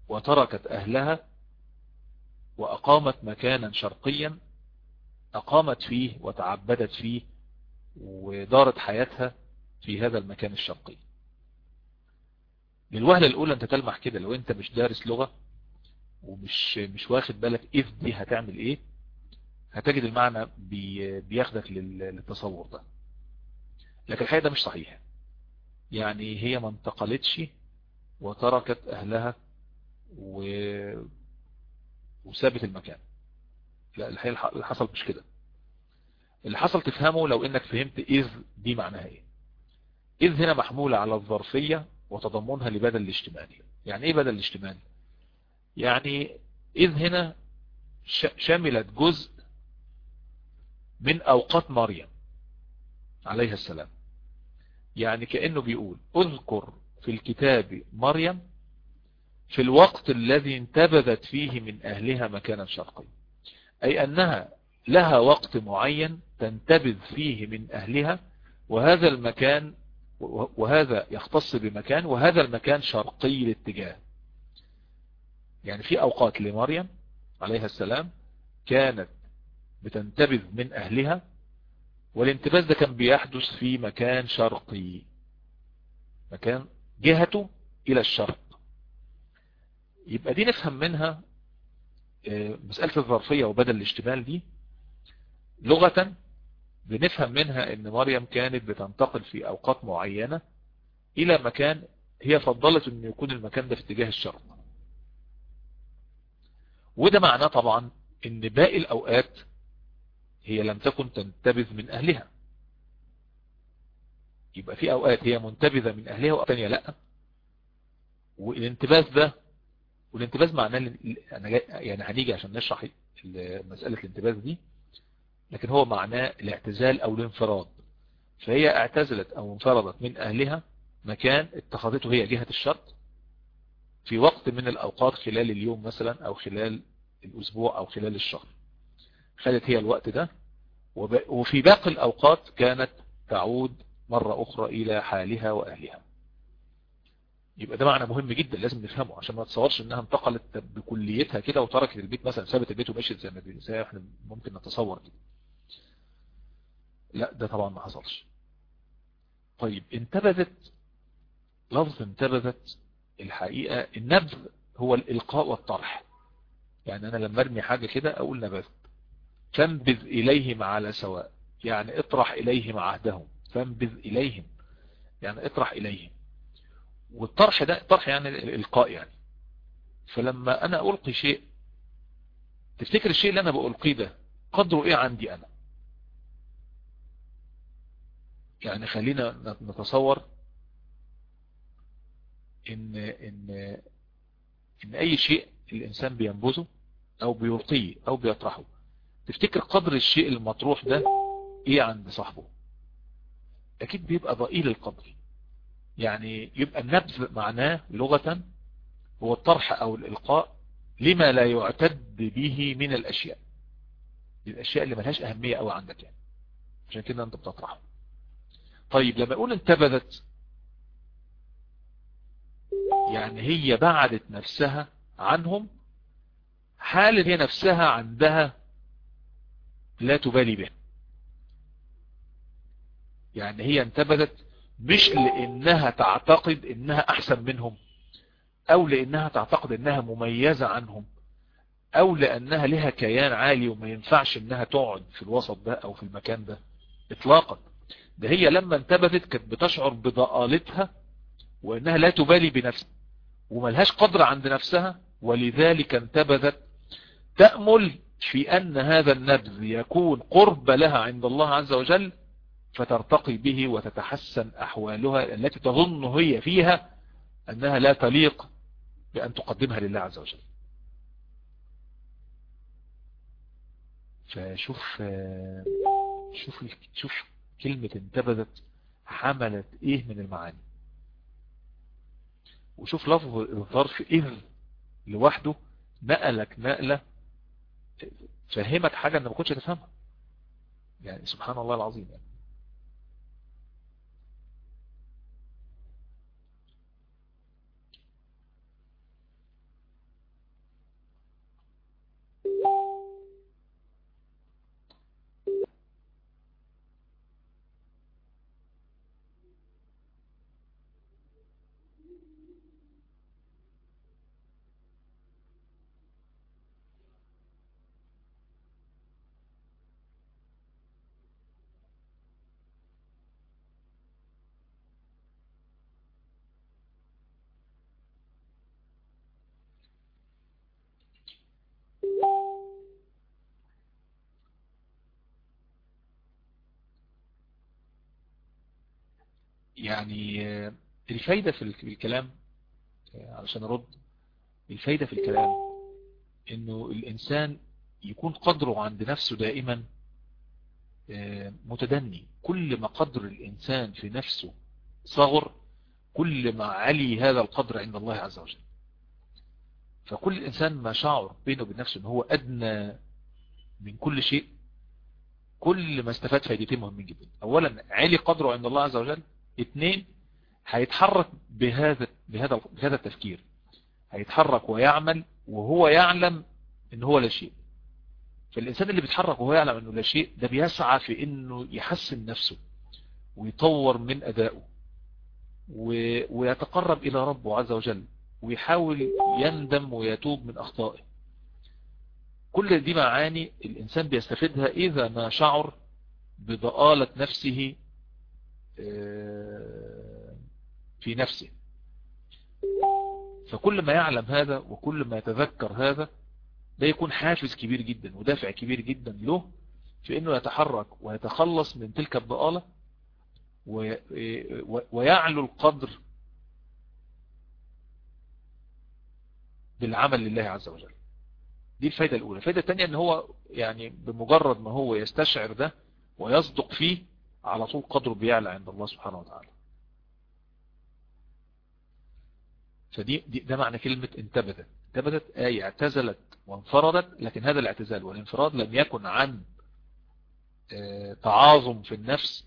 وتركت أهلها وأقامت مكانا شرقيا أقامت فيه وتعبدت فيه ودارت حياتها في هذا المكان الشرقي. للوهلة الأولى أنت تلمح كده لو أنت مش دارس لغة ومش مش واخد بالك إذ دي هتعمل إيه هتجد المعنى بي بياخدك للتصور ده. لكن الحقيقة ده مش صحيح. يعني هي ما انتقلتش وتركت أهلها و... وسابت المكان. لا الحقيقة اللي حصل مش كده. اللي حصل تفهمه لو إنك فهمت إذ دي معناها إيه. إذ هنا محمولة على الظرفية وتضمنها لبدل الاشتمالي يعني إيه بدل الاشتمالي يعني إذ هنا شملت جزء من أوقات مريم عليها السلام. يعني كأنه بيقول اذكر في الكتاب مريم في الوقت الذي انتبذت فيه من أهلها مكانا شرقيا. أي أنها لها وقت معين تنتبذ فيه من أهلها وهذا المكان وهذا يختص بمكان وهذا المكان شرقي الاتجاه يعني في أوقات لمريم عليها السلام كانت بتنتبذ من أهلها والانتباذ ده كان بيحدث في مكان شرقي مكان جهته إلى الشرق. يبقى دي نفهم منها مسألة الظرفية وبدل الاشتمال دي لغة بنفهم منها إن مريم كانت بتنتقل في أوقات معينة إلى مكان هي فضلت إن يكون المكان ده في اتجاه الشرق وده معناه طبعا إن باقي الأوقات هي لم تكن تنتبذ من أهلها. يبقى في أوقات هي منتبذة من أهلها وأوقات ثانية لأ. والانتباذ ده والانتباذ معناه يعني هنيجي عشان نشرح مسألة الانتباذ دي. لكن هو معناه الاعتزال أو الانفراد. فهي اعتزلت أو انفردت من أهلها مكان اتخذته هي جهة الشرق في وقت من الأوقات خلال اليوم مثلا أو خلال الأسبوع أو خلال الشهر. خدت هي الوقت ده وفي باقي الأوقات كانت تعود مرة أخرى إلى حالها وأهلها. يبقى ده معنى مهم جدا لازم نفهمه عشان ما تصورش إنها انتقلت بكليتها كده وتركت البيت مثلا سابت البيت ومشيت زي ما إحنا ممكن نتصور كده. لا ده طبعا ما حصلش. طيب انتبذت لفظ انتبذت الحقيقة النبذ هو الإلقاء والطرح. يعني أنا لما أرمي حاجة كده أقول نبذت. فانبذ إليهم على سواء. يعني اطرح إليهم عهدهم. فانبذ إليهم. يعني اطرح إليهم. والطرح ده طرح يعني الإلقاء يعني. فلما أنا ألقي شيء تفتكر الشيء اللي أنا بألقيه ده قدره إيه عندي أنا؟ يعني خلينا نتصور إن, إن, إن أي شيء الإنسان بينبذه أو بيلقيه أو بيطرحه تفتكر قدر الشيء المطروح ده إيه عند صاحبه؟ أكيد بيبقى ضئيل القدر. يعني يبقى النبذ معناه لغة هو الطرح أو الإلقاء لما لا يعتد به من الأشياء. الأشياء اللي ملهاش أهمية أو عندك يعني. عشان كده أنت بتطرحه. طيب لما أقول انتبذت يعني هي بعدت نفسها عنهم حال هي نفسها عندها لا تبالي به يعني هي انتبذت مش لإنها تعتقد إنها أحسن منهم أو لإنها تعتقد إنها مميزة عنهم أو لأنها لها كيان عالي وما ينفعش إنها تقعد في الوسط ده أو في المكان ده اطلاقا. ده هي لما انتبذت كانت بتشعر بضآلتها وإنها لا تبالي بنفسها وملهاش قدر عند نفسها ولذلك انتبذت تأمل في أن هذا النبذ يكون قرب لها عند الله عز وجل فترتقي به وتتحسن أحوالها التي تظن هي فيها أنها لا تليق بأن تقدمها لله عز وجل. فشوف شوف شوف كلمة انتبذت حملت إيه من المعاني؟ وشوف لفظ الظرف اذ لوحده نقلك نقلة فهمك حاجة أنت ما كنتش تفهمها. يعني سبحان الله العظيم يعني. يعني الفايدة في الكلام علشان أرد الفايدة في الكلام إنه الإنسان يكون قدره عند نفسه دائما متدني. كل ما قدر الإنسان في نفسه صغر كل ما علي هذا القدر عند الله عز وجل. فكل إنسان ما شعر بينه وبين نفسه إن هو أدنى من كل شيء كل ما استفاد فايدتين مهمين جدا. اولا علي قدره عند الله عز وجل. اثنين هيتحرك بهذا بهذا بهذا التفكير. هيتحرك ويعمل وهو يعلم ان هو لا شيء. فالإنسان اللي بيتحرك وهو يعلم إنه لا شيء ده بيسعى في إنه يحسن نفسه ويطور من أدائه ويتقرب إلى ربه عز وجل ويحاول يندم ويتوب من أخطائه. كل دي معاني الإنسان بيستفيدها إذا ما شعر بضآلة نفسه في نفسه. فكل ما يعلم هذا وكل ما يتذكر هذا ده يكون حافز كبير جدا ودافع كبير جدا له في إنه يتحرك ويتخلص من تلك الضآلة ويعلو القدر بالعمل لله عز وجل. دي الفايدة الأولى. الفايدة الثانية إن هو يعني بمجرد ما هو يستشعر ده ويصدق فيه على طول قدره بيعلى عند الله سبحانه وتعالى. فدي دي ده معنى كلمة انتبذت. انتبذت آية اعتزلت وانفردت لكن هذا الاعتزال والانفراد لم يكن عن تعاظم في النفس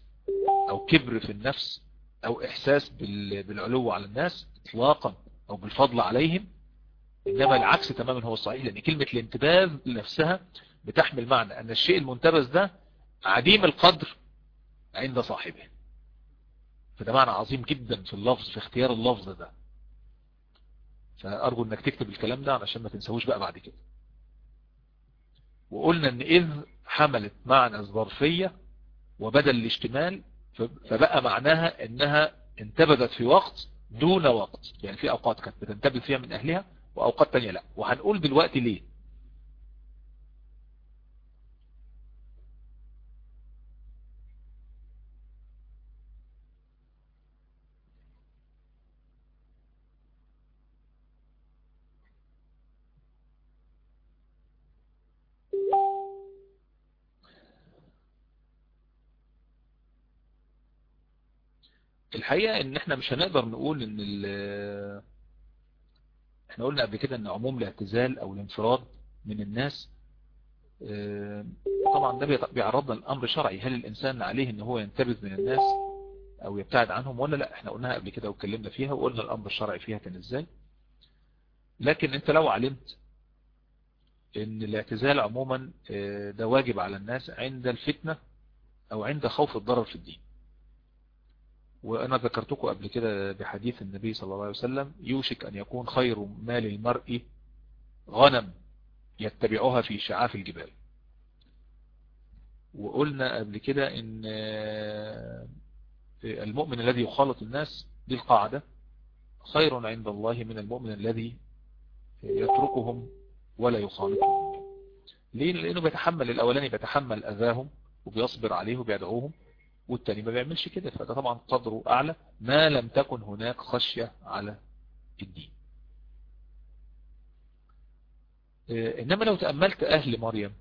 أو كبر في النفس أو إحساس بالعلو على الناس اطلاقا أو بالفضل عليهم. إنما العكس تماما هو الصحيح لأن كلمة الانتباذ نفسها بتحمل معنى أن الشيء المنتبذ ده عديم القدر عند صاحبه. فده معنى عظيم جدا في اللفظ في اختيار اللفظ ده. فأرجو إنك تكتب الكلام ده علشان ما تنساهوش بقى بعد كده. وقلنا إن إذ حملت معنى الظرفية وبدل الاشتمال فبقى معناها إنها انتبذت في وقت دون وقت. يعني في أوقات كانت بتنتبذ فيها من أهلها وأوقات تانية لا. وهنقول دلوقتي ليه؟ الحقيقة إن إحنا مش هنقدر نقول إن ال إحنا قلنا قبل كده إن عموم الاعتزال أو الانفراد من الناس طبعا ده بيعرضنا الامر شرعي. هل الإنسان عليه إن هو ينتبذ من الناس أو يبتعد عنهم ولا لأ؟ إحنا قلناها قبل كده واتكلمنا فيها وقلنا الأمر الشرعي فيها كان إزاي. لكن أنت لو علمت إن الاعتزال عموما ده واجب على الناس عند الفتنة أو عند خوف الضرر في الدين. وأنا ذكرتكم قبل كده بحديث النبي صلى الله عليه وسلم يوشك أن يكون خير مال المرء غنم يتبعها في شعاف الجبال. وقلنا قبل كده إن المؤمن الذي يخالط الناس دي القاعدة خير عند الله من المؤمن الذي يتركهم ولا يخالطهم. ليه؟ لأنه بيتحمل الأولاني بيتحمل أذاهم وبيصبر عليه وبيدعوهم والتاني ما بيعملش كده. فده طبعا قدره أعلى ما لم تكن هناك خشية على الدين. إنما لو تأملت أهل مريم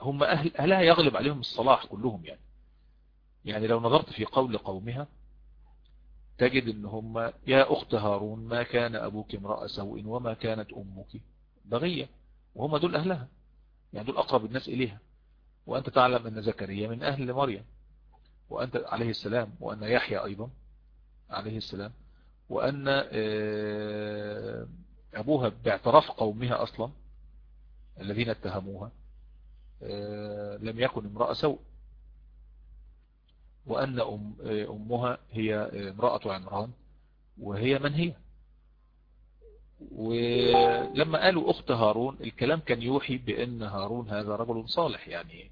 هم أهل أهلها يغلب عليهم الصلاح كلهم يعني. يعني لو نظرت في قول قومها تجد إن هم يا أخت هارون ما كان أبوك امرأ سوء وما كانت أمك بغية. وهم دول أهلها. يعني دول أقرب الناس إليها. وأنت تعلم أن زكريا من أهل مريم. وانت عليه السلام وأن يحيى أيضا عليه السلام وأن آه، أبوها باعتراف قومها أصلا الذين اتهموها آه، لم يكن امرأة سوء وأن أم أمها هي امرأة عمران وهي من هي. ولما قالوا أخت هارون الكلام كان يوحي بأن هارون هذا رجل صالح يعني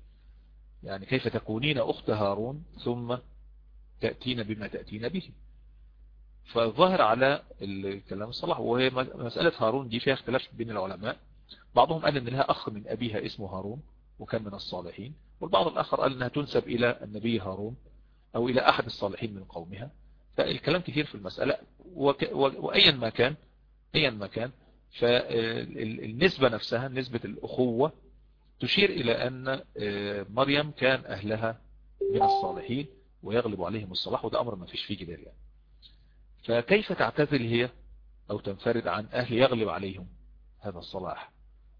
يعني كيف تكونين أخت هارون ثم تأتين بما تأتين به. فالظاهر على الكلام الصلاح وهي مسألة هارون دي فيها اختلاف بين العلماء. بعضهم قال إن لها أخ من أبيها اسمه هارون وكان من الصالحين والبعض الآخر قال إنها تنسب إلى النبي هارون أو إلى أحد الصالحين من قومها. فالكلام كثير في المسألة وايا ما كان ايا ما كان فالنسبة نفسها نسبة الأخوة تشير إلى أن آه، مريم كان أهلها من الصالحين ويغلب عليهم الصلاح وده أمر ما فيش فيه جدال يعني فكيف تعتزل هي أو تنفرد عن أهل يغلب عليهم هذا الصلاح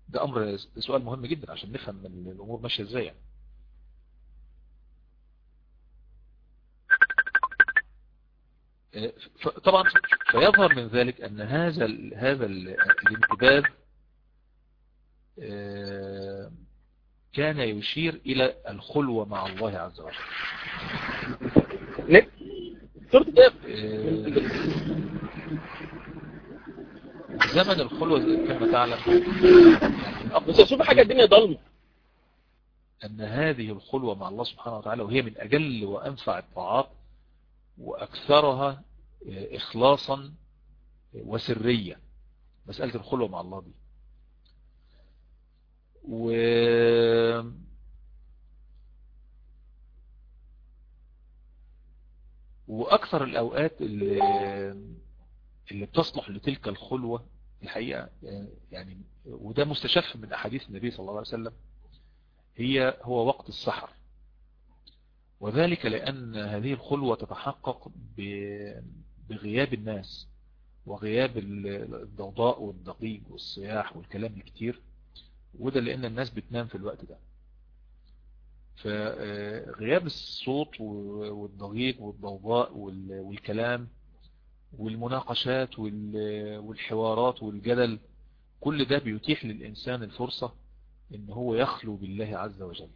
ده أمر سؤال مهم جدا عشان نفهم الأمور ماشية إزاي يعني. طبعا فيظهر من ذلك أن هذا هذا الانتباه آه، كان يشير إلى الخلوة مع الله عز وجل. ليه؟ زمن الخلوة كما تعلم. بس أشوف حاجة الدنيا ضلمة أن هذه الخلوة مع الله سبحانه وتعالى وهي من أجل وأنفع الطاعات وأكثرها إخلاصا وسرية. مسألة الخلوة مع الله دي. و وأكثر الأوقات اللي, اللي بتصلح لتلك الخلوة الحقيقة يعني وده مستشف من أحاديث النبي صلى الله عليه وسلم هي هو وقت السحر. وذلك لأن هذه الخلوة تتحقق بغياب الناس وغياب الضوضاء والدقيق والصياح والكلام الكتير. وده لأن الناس بتنام في الوقت ده. فغياب الصوت والضغيق والضوضاء والكلام والمناقشات والحوارات والجدل كل ده بيتيح للإنسان الفرصة إن هو يخلو بالله عز وجل.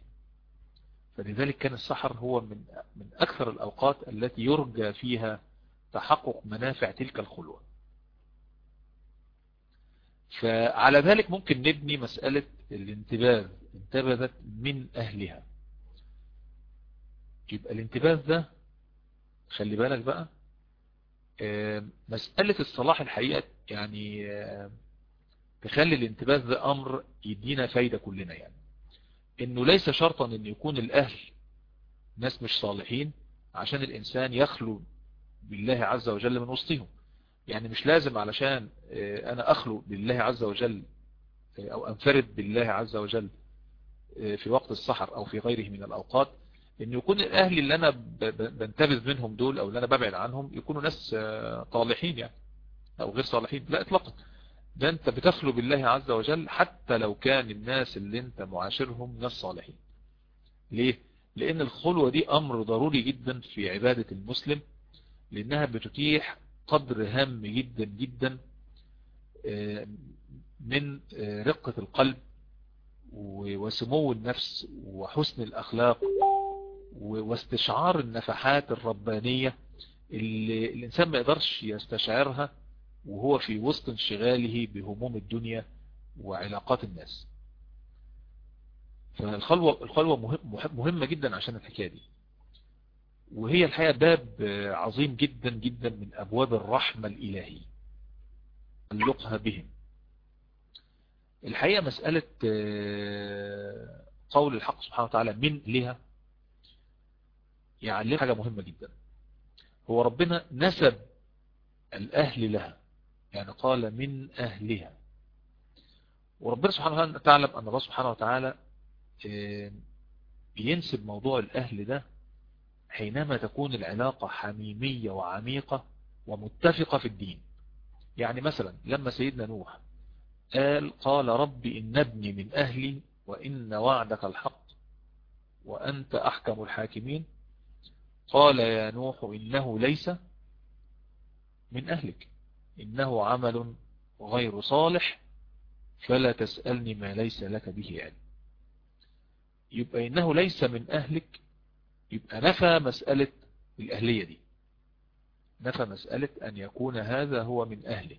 فلذلك كان السحر هو من من أكثر الأوقات التي يرجى فيها تحقق منافع تلك الخلوة. فعلى ذلك ممكن نبني مسألة الانتباه انتبذت من أهلها. يبقى الانتباه ده خلي بالك بقى مسألة الصلاح الحقيقة يعني تخلي الانتباه ده أمر يدينا فايدة كلنا يعني. إنه ليس شرطا إن يكون الأهل ناس مش صالحين عشان الإنسان يخلو بالله عز وجل من وسطهم. يعني مش لازم علشان أنا أخلو بالله عز وجل أو أنفرد بالله عز وجل في وقت السحر أو في غيره من الأوقات إن يكون الأهل اللي أنا بنتبذ منهم دول أو اللي أنا ببعد عنهم يكونوا ناس طالحين يعني أو غير صالحين. لا اطلاقا. ده أنت بتخلو بالله عز وجل حتى لو كان الناس اللي أنت معاشرهم ناس صالحين. ليه؟ لأن الخلوة دي أمر ضروري جدا في عبادة المسلم لأنها بتتيح قدر هام جدا جدا من رقة القلب وسمو النفس وحسن الأخلاق واستشعار النفحات الربانية اللي الإنسان ما يقدرش يستشعرها وهو في وسط انشغاله بهموم الدنيا وعلاقات الناس. فالخلوة الخلوة مهم مهمة جدا عشان الحكاية دي. وهي الحقيقة باب عظيم جدا جدا من أبواب الرحمة الإلهية. تعلقها بهم. الحقيقة مسألة قول الحق سبحانه وتعالى من لها يعني حاجة مهمة جدا. هو ربنا نسب الأهل لها يعني قال من أهلها. وربنا سبحانه وتعالى تعلم أن الله سبحانه وتعالى بينسب موضوع الأهل ده حينما تكون العلاقة حميمية وعميقة ومتفقة في الدين. يعني مثلا لما سيدنا نوح قال قال رب إن ابني من أهلي وإن وعدك الحق وأنت أحكم الحاكمين. قال يا نوح إنه ليس من أهلك إنه عمل غير صالح فلا تسألني ما ليس لك به علم. يبقى إنه ليس من أهلك يبقى نفى مسألة الأهلية دي. نفى مسألة أن يكون هذا هو من أهله.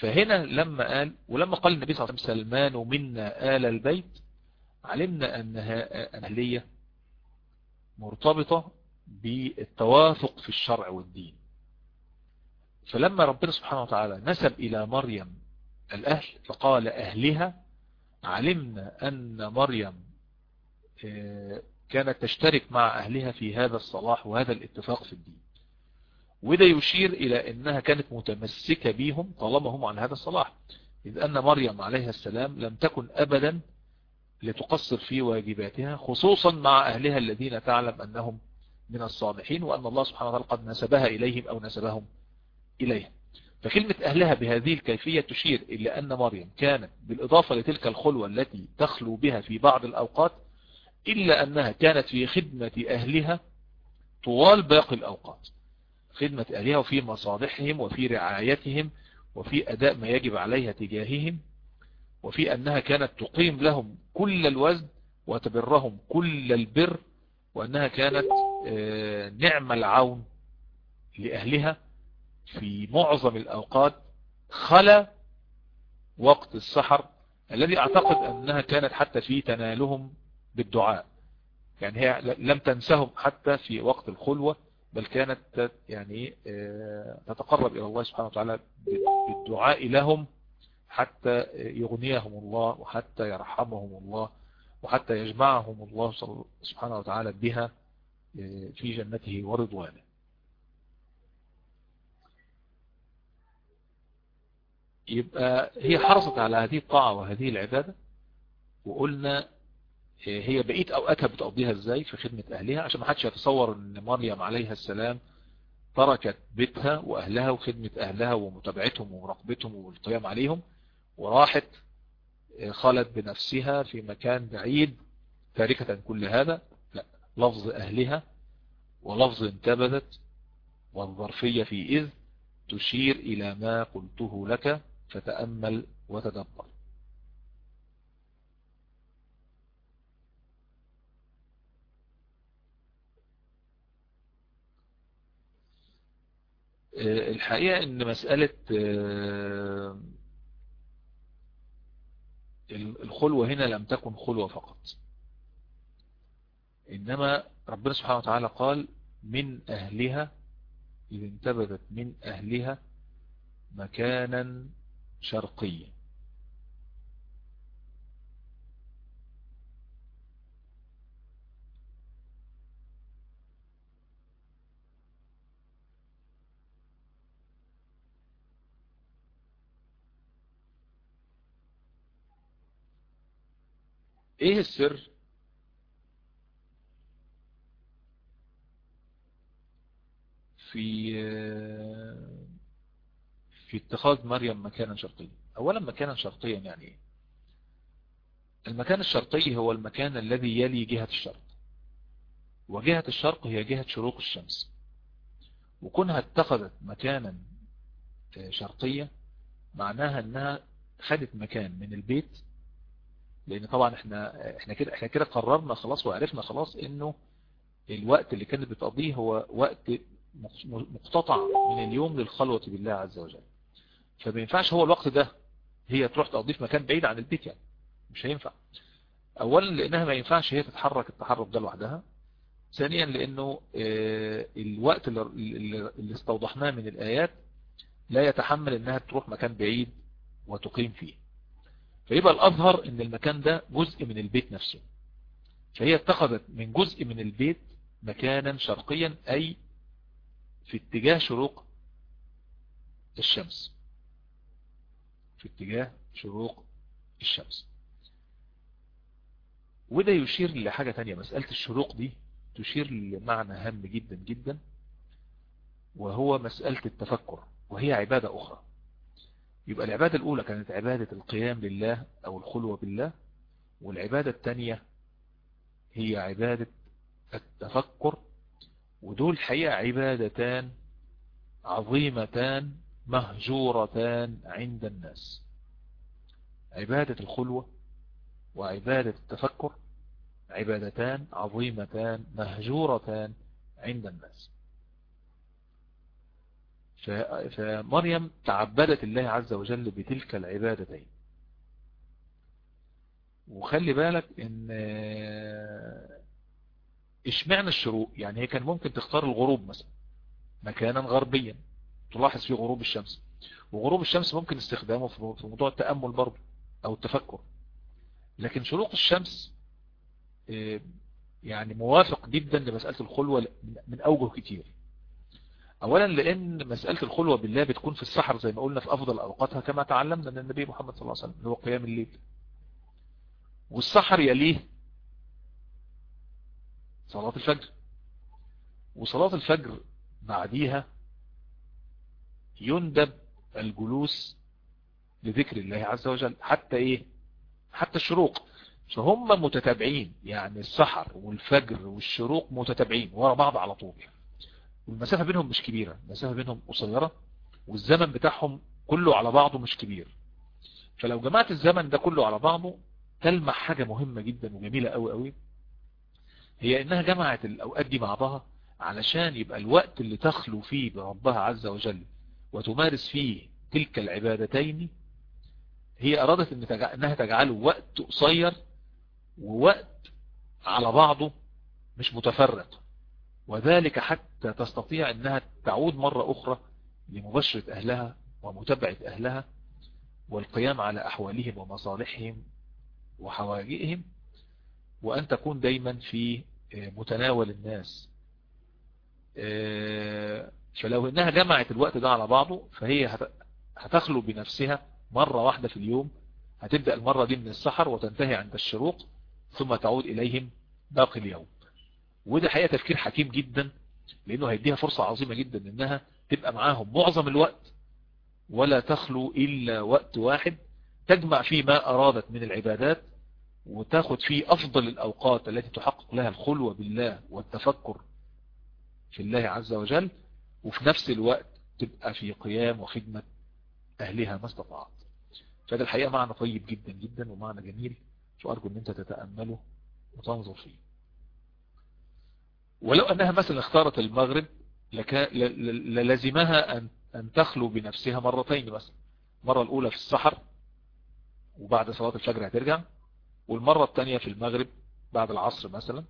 فهنا لما قال ولما قال النبي صلى الله عليه وسلم سلمان منا آل البيت. علمنا أنها أهلية مرتبطة بالتوافق في الشرع والدين. فلما ربنا سبحانه وتعالى نسب إلى مريم الأهل فقال أهلها علمنا أن مريم كانت تشترك مع أهلها في هذا الصلاح وهذا الاتفاق في الدين. وده يشير إلى أنها كانت متمسكة بهم طالما هم عن هذا الصلاح. إذ أن مريم عليها السلام لم تكن أبدا لتقصر في واجباتها خصوصا مع أهلها الذين تعلم أنهم من الصالحين وأن الله سبحانه وتعالى قد نسبها إليهم أو نسبهم إليهم فكلمة أهلها بهذه الكيفية تشير إلى أن مريم كانت بالإضافة لتلك الخلوة التي تخلو بها في بعض الأوقات إلا أنها كانت في خدمة أهلها طوال باقي الأوقات خدمة أهلها وفي مصالحهم وفي رعايتهم وفي أداء ما يجب عليها تجاههم وفي أنها كانت تقيم لهم كل الوزن وتبرهم كل البر وأنها كانت نعم العون لأهلها في معظم الأوقات خلا وقت السحر الذي أعتقد أنها كانت حتى في تنالهم بالدعاء. يعني هي لم تنسهم حتى في وقت الخلوة بل كانت يعني تتقرب إلى الله سبحانه وتعالى بالدعاء لهم حتى يغنيهم الله وحتى يرحمهم الله وحتى يجمعهم الله سبحانه وتعالى بها في جنته ورضوانه. يبقى هي حرصت على هذه الطاعة وهذه العبادة وقلنا هي بقيت أوقاتها بتقضيها إزاي في خدمة أهلها؟ عشان ما حدش يتصور إن مريم عليها السلام تركت بيتها وأهلها وخدمة أهلها ومتابعتهم ومراقبتهم والقيام عليهم وراحت خلت بنفسها في مكان بعيد تاركة كل هذا. لا لفظ أهلها ولفظ انتبذت والظرفية في إذ تشير إلى ما قلته لك فتأمل وتدبر. الحقيقة إن مسألة الخلوة هنا لم تكن خلوة فقط. إنما ربنا سبحانه وتعالى قال من أهلها إذ انتبذت من أهلها مكانا شرقيا. إيه السر؟ في في اتخاذ مريم مكانا شرقيا. اولا مكانا شرقيا يعني إيه؟ المكان الشرقي هو المكان الذي يلي جهة الشرق. وجهة الشرق هي جهة شروق الشمس. وكونها اتخذت مكانا شرقيا معناها إنها خدت مكان من البيت لأن طبعا إحنا إحنا كده إحنا كده قررنا خلاص وعرفنا خلاص إنه الوقت اللي كانت بتقضيه هو وقت مقتطع من اليوم للخلوة بالله عز وجل. فما ينفعش هو الوقت ده هي تروح تقضيه في مكان بعيد عن البيت يعني. مش هينفع. اولا لأنها ما ينفعش هي تتحرك التحرك ده لوحدها. ثانيا لأنه الوقت اللي استوضحناه من الآيات لا يتحمل إنها تروح مكان بعيد وتقيم فيه. فيبقى الأظهر إن المكان ده جزء من البيت نفسه. فهي اتخذت من جزء من البيت مكانا شرقيا أي في اتجاه شروق الشمس. في اتجاه شروق الشمس. وده يشير لحاجة تانية. مسألة الشروق دي تشير لمعنى هام جدا جدا وهو مسألة التفكر وهي عبادة أخرى. يبقى العبادة الأولى كانت عبادة القيام لله أو الخلوة بالله والعبادة الثانية هي عبادة التفكر ودول حقيقة عبادتان عظيمتان مهجورتان عند الناس. عبادة الخلوة وعبادة التفكر عبادتان عظيمتان مهجورتان عند الناس. فمريم تعبدت الله عز وجل بتلك العبادتين وخلي بالك إن اشمعنى الشروق؟ يعني هي كان ممكن تختار الغروب مثلا مكانا غربيا. تلاحظ فيه غروب الشمس. وغروب الشمس ممكن استخدامه في موضوع التأمل برضه أو التفكر. لكن شروق الشمس يعني موافق جدا لمسألة الخلوة من أوجه كتير. اولا لأن مسألة الخلوة بالله بتكون في السحر زي ما قلنا في أفضل أوقاتها كما تعلمنا من النبي محمد صلى الله عليه وسلم اللي هو قيام الليل. والسحر يليه صلاة الفجر. وصلاة الفجر بعديها يندب الجلوس لذكر الله عز وجل حتى إيه؟ حتى الشروق. فهم متتابعين يعني السحر والفجر والشروق متتابعين ورا بعض على طول. والمسافة بينهم مش كبيرة المسافة بينهم قصيرة والزمن بتاعهم كله على بعضه مش كبير. فلو جمعت الزمن ده كله على بعضه تلمح حاجة مهمة جدا وجميلة قوي قوي هي إنها جمعت الأوقات دي مع بعضها علشان يبقى الوقت اللي تخلو فيه بربها عز وجل وتمارس فيه تلك العبادتين هي أرادت إن تجع... إنها تجعله وقت قصير ووقت على بعضه مش متفرق. وذلك حتى تستطيع إنها تعود مرة أخرى لمبشرة أهلها ومتابعة أهلها والقيام على أحوالهم ومصالحهم وحواجئهم وأن تكون دايما في متناول الناس. فلو إنها جمعت الوقت ده على بعضه فهي هتخلو بنفسها مرة واحدة في اليوم. هتبدأ المرة دي من السحر وتنتهي عند الشروق ثم تعود إليهم باقي اليوم. وده حقيقة تفكير حكيم جدا لأنه هيديها فرصة عظيمة جدا إنها تبقى معاهم معظم الوقت ولا تخلو إلا وقت واحد تجمع فيه ما أرادت من العبادات وتاخد فيه أفضل الأوقات التي تحقق لها الخلوة بالله والتفكر في الله عز وجل وفي نفس الوقت تبقى في قيام وخدمة أهلها ما استطاعت. فهذا الحقيقة معنى طيب جدا جدا ومعنى جميل فأرجو أن أنت تتأمله. وتنظر فيه ولو أنها مثلا اختارت المغرب للزمها أن, أن تخلو بنفسها مرتين مثلا. مرة الأولى في السحر وبعد صلاة الفجر هترجع. والمرة الثانية في المغرب بعد العصر مثلا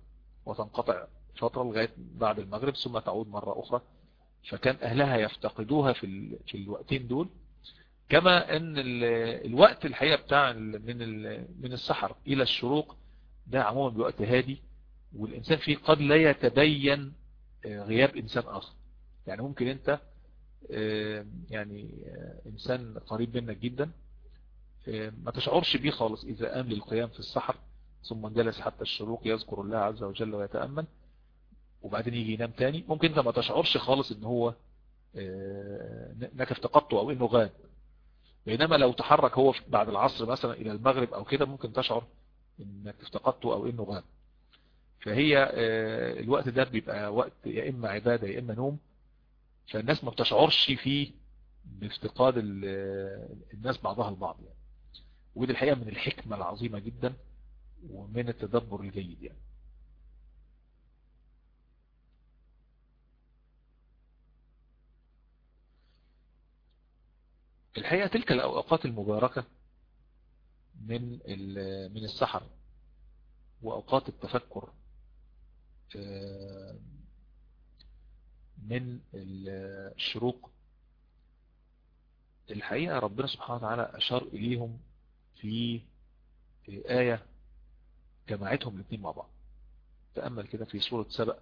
وتنقطع فترة لغاية بعد المغرب ثم تعود مرة أخرى. فكان أهلها يفتقدوها في في الوقتين دول. كما أن الوقت الحقيقة بتاع من من السحر إلى الشروق ده عموما بوقت هادي. والإنسان فيه قد لا يتبين غياب إنسان آخر. يعني ممكن أنت يعني إنسان قريب منك جدا ما تشعرش بيه خالص إذا قام للقيام في السحر ثم جلس حتى الشروق يذكر الله عز وجل ويتأمل وبعدين يجي ينام تاني. ممكن أنت ما تشعرش خالص إن هو انك افتقدته أو إنه غاب. بينما لو تحرك هو بعد العصر مثلا إلى المغرب أو كده ممكن تشعر إنك افتقدته أو إنه غاب. فهي الوقت ده بيبقى وقت يا إما عبادة يا إما نوم. فالناس ما بتشعرش فيه بافتقاد الناس بعضها البعض يعني. ودي الحقيقة من الحكمة العظيمة جدا ومن التدبر الجيد يعني. الحقيقة تلك الأوقات المباركة من من السحر وأوقات التفكر من الشروق. الحقيقة ربنا سبحانه وتعالى أشار إليهم في آية جمعتهم الاثنين مع بعض. تأمل كده في سورة سبأ.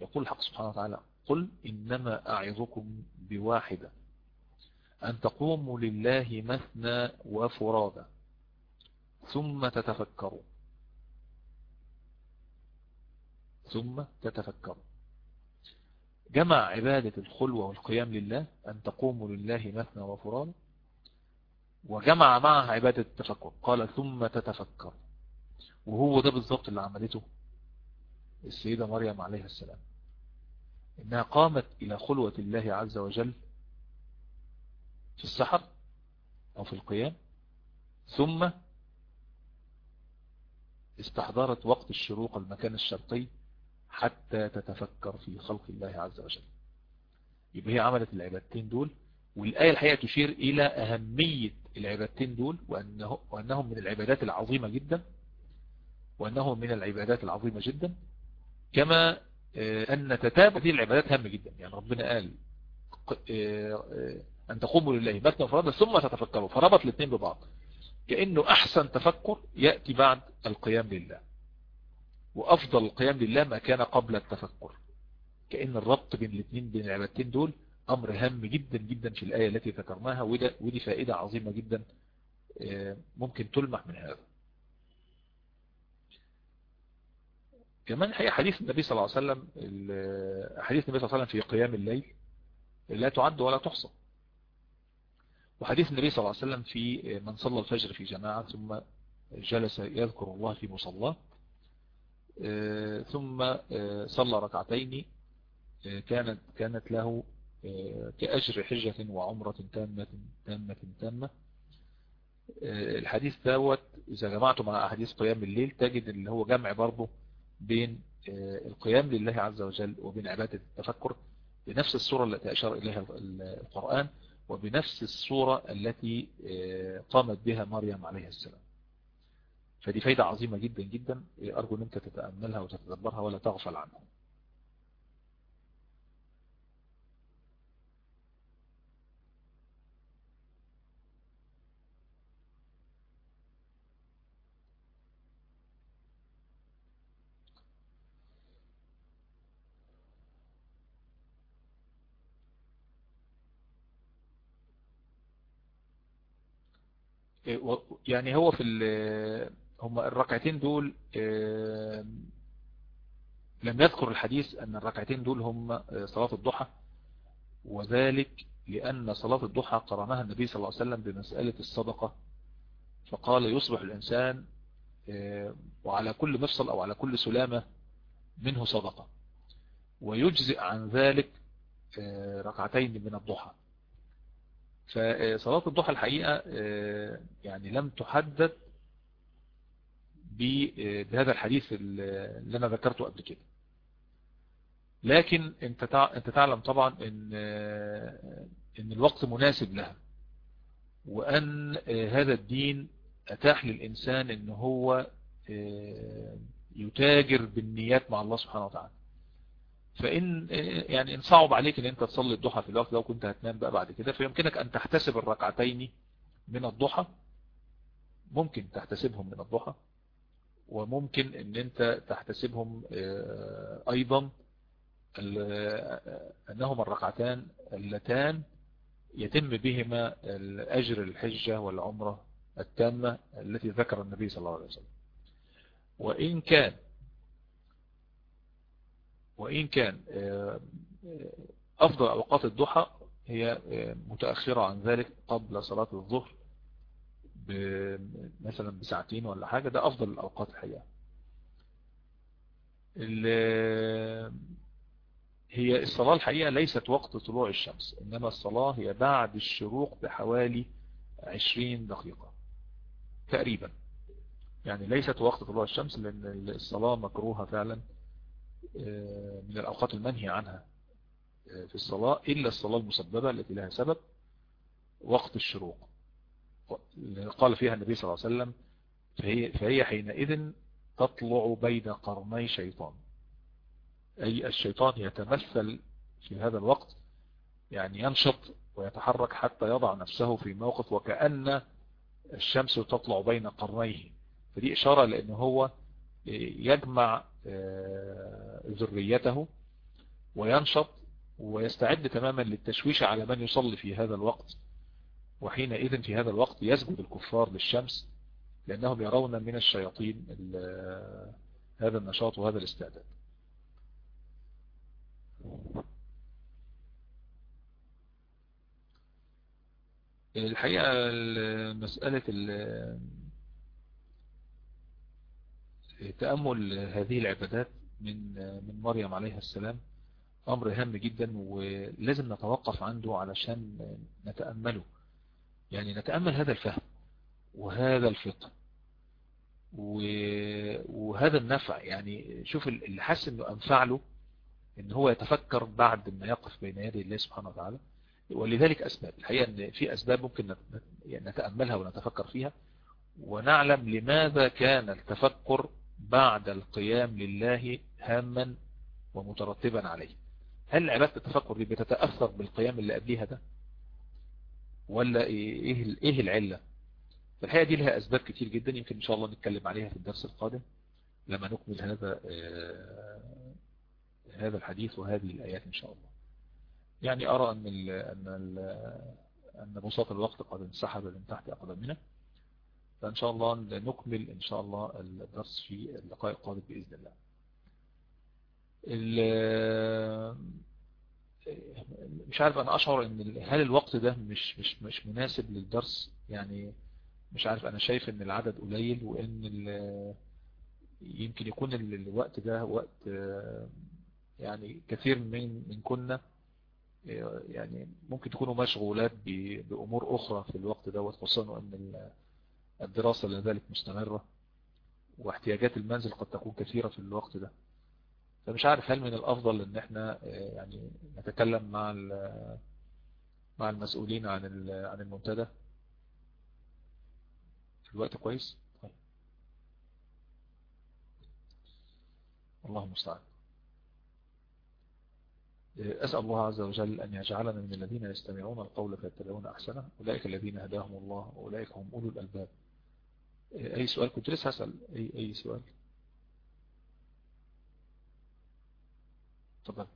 يقول الحق سبحانه وتعالى قل إنما أعظكم بواحدة أن تقوموا لله مثنى وفرادا ثم تتفكروا. ثم تتفكروا جمع عبادة الخلوة والقيام لله أن تقوموا لله مثنى وفراد وجمع معها عبادة التفكر. قال ثم تتفكر. وهو ده بالضبط اللي عملته السيدة مريم عليه السلام. إنها قامت إلى خلوة الله عز وجل في السحر أو في القيام ثم استحضرت وقت الشروق المكان الشرقي حتى تتفكر في خلق الله عز وجل. يبقى هي عملت العبادتين دول والآية الحقيقة تشير إلى أهمية العبادتين دول وأنه وأنهم من العبادات العظيمة جدا وأنهم من العبادات العظيمة جدا. كما أن تتابع هذه العبادات هام جدا. يعني ربنا قال أن تقوموا لله مثنى وفرادة ثم تتفكروا. فربط الاثنين ببعض. كأنه أحسن تفكر يأتي بعد القيام لله. وأفضل القيام لله ما كان قبل التفكر. كأن الربط بين الاثنين بين العبادتين دول أمر هام جدا جدا في الآية التي ذكرناها ودي فائدة عظيمة جدا ممكن تلمح من هذا. كمان هي حديث النبي صلى الله عليه وسلم حديث النبي صلى الله عليه وسلم في قيام الليل لا تعد ولا تحصى. وحديث النبي صلى الله عليه وسلم في من صلى الفجر في جماعة ثم جلس يذكر الله في مصلاه ثم صلى ركعتين كانت كانت له كأجر حجة وعمرة تامة تامة تامة. الحديث دوت إذا جمعته مع أحاديث قيام الليل تجد اللي هو جمع برضه بين القيام لله عز وجل وبين عبادة التفكر بنفس الصورة التي أشار إليها القرآن وبنفس الصورة التي قامت بها مريم عليه السلام. فدي فايدة عظيمة جدا جدا. أرجو أن أنت تتأملها وتتدبرها ولا تغفل عنها. يعني هو في هم الركعتين دول لم يذكر الحديث أن الركعتين دول هم صلاة الضحى وذلك لأن صلاة الضحى قرنها النبي صلى الله عليه وسلم بمسألة الصدقة. فقال يصبح الإنسان وعلى كل مفصل أو على كل سلامة منه صدقة. ويجزئ عن ذلك ركعتين من الضحى. فصلاة الضحى الحقيقة يعني لم تحدد بهذا الحديث اللي أنا ذكرته قبل كده. لكن أنت أنت تعلم طبعا إن إن الوقت مناسب لها وأن هذا الدين أتاح للإنسان إن هو يتاجر بالنيات مع الله سبحانه وتعالى. فإن يعني إن صعب عليك إن أنت تصلي الضحى في الوقت لو كنت هتنام بقى بعد كده فيمكنك أن تحتسب الركعتين من الضحى. ممكن تحتسبهم من الضحى. وممكن أن أنت تحتسبهم أيضا أنهما الركعتان اللتان يتم بهما الأجر الحجة والعمرة التامة التي ذكر النبي صلى الله عليه وسلم. وإن كان وإن كان أفضل أوقات الضحى هي متأخرة عن ذلك قبل صلاة الظهر مثلا بساعتين ولا حاجة ده أفضل الأوقات الحقيقة. هي الصلاة الحقيقة ليست وقت طلوع الشمس إنما الصلاة هي بعد الشروق بحوالي 20 دقيقة تقريبا. يعني ليست وقت طلوع الشمس لأن الصلاة مكروهة فعلا من الأوقات المنهي عنها في الصلاة إلا الصلاة المسببة التي لها سبب وقت الشروق. قال فيها النبي صلى الله عليه وسلم فهي, فهي حينئذ تطلع بين قرني شيطان. أي الشيطان يتمثل في هذا الوقت يعني ينشط ويتحرك حتى يضع نفسه في موقف وكأن الشمس تطلع بين قرنيه. فدي إشارة لأنه هو يجمع ذريته وينشط ويستعد تماما للتشويش على من يصلي في هذا الوقت. وحينئذ في هذا الوقت يسجد الكفار للشمس لأنهم يرون من الشياطين هذا النشاط وهذا الاستعداد. يعني الحقيقة مسألة تأمل هذه العبادات من من مريم عليها السلام أمر هام جدا ولازم نتوقف عنده علشان نتأمله. يعني نتأمل هذا الفهم وهذا الفقه وهذا النفع. يعني شوف اللي حس إنه أنفع له إن هو يتفكر بعد ما يقف بين يدي الله سبحانه وتعالى ولذلك أسباب. الحقيقة إن في أسباب ممكن نتأملها ونتفكر فيها ونعلم لماذا كان التفكر بعد القيام لله هاما ومترتبا عليه. هل عبادة التفكر دي بتتأثر بالقيام اللي قبليها ده؟ ولا إيه إيه العلة؟ الحقيقة دي لها أسباب كتير جدا يمكن إن شاء الله نتكلم عليها في الدرس القادم لما نكمل هذا هذا الحديث وهذه الآيات إن شاء الله. يعني أرى أن ال أن ال أن بساط الوقت قد انسحب من تحت أقدامنا. فإن شاء الله نكمل إن شاء الله الدرس في اللقاء القادم بإذن الله. مش عارف أنا أشعر أن هل الوقت ده مش مش مش مناسب للدرس؟ يعني مش عارف أنا شايف أن العدد قليل وأن يمكن يكون الوقت ده وقت يعني كثير من من كنا يعني ممكن تكونوا مشغولات بأمور أخرى في الوقت ده خصوصا أن الدراسة لذلك مستمرة واحتياجات المنزل قد تكون كثيرة في الوقت ده. فمش عارف هل من الأفضل أن إحنا يعني نتكلم مع مع المسؤولين عن عن المنتدى. في الوقت كويس؟ طيب. الله المستعان. أسأل الله عز وجل أن يجعلنا من الذين يستمعون القول فيتبعون أحسنه. أولئك الذين هداهم الله أولئك هم أولو الألباب. أي سؤال كنت لسه أسأل أي, أي سؤال؟ تفضل.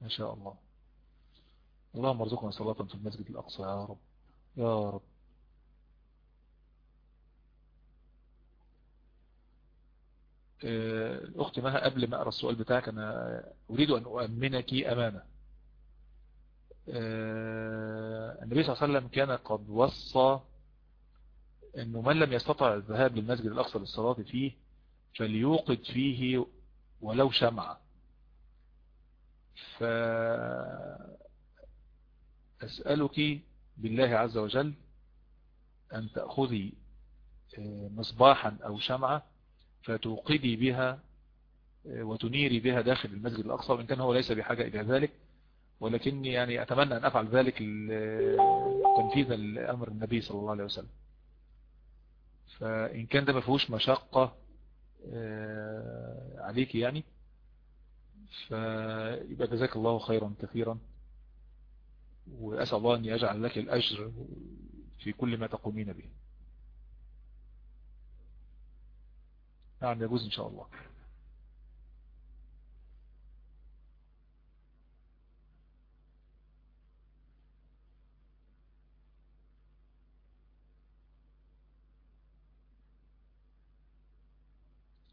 ما شاء الله. اللهم ارزقنا صلاة في المسجد الأقصى يا رب. يا رب. الأخت مها قبل ما أقرأ السؤال بتاعك أنا أريد أن أؤمنك أمانة. النبي صلى الله عليه وسلم كان قد وصى أنه من لم يستطع الذهاب للمسجد الأقصى للصلاة فيه فليوقد فيه ولو شمعة فأسألك بالله عز وجل أن تأخذي مصباحا أو شمعة فتوقدي بها وتنيري بها داخل المسجد الأقصى وإن كان هو ليس بحاجة إلى ذلك. ولكني يعني أتمنى أن أفعل ذلك تنفيذا لأمر النبي صلى الله عليه وسلم. فإن كان ده ما فيهوش مشقة عليك يعني فيبقى جزاك الله خيرا كثيرا وأسأل الله أن يجعل لك الأجر في كل ما تقومين به. نعم يجوز إن شاء الله.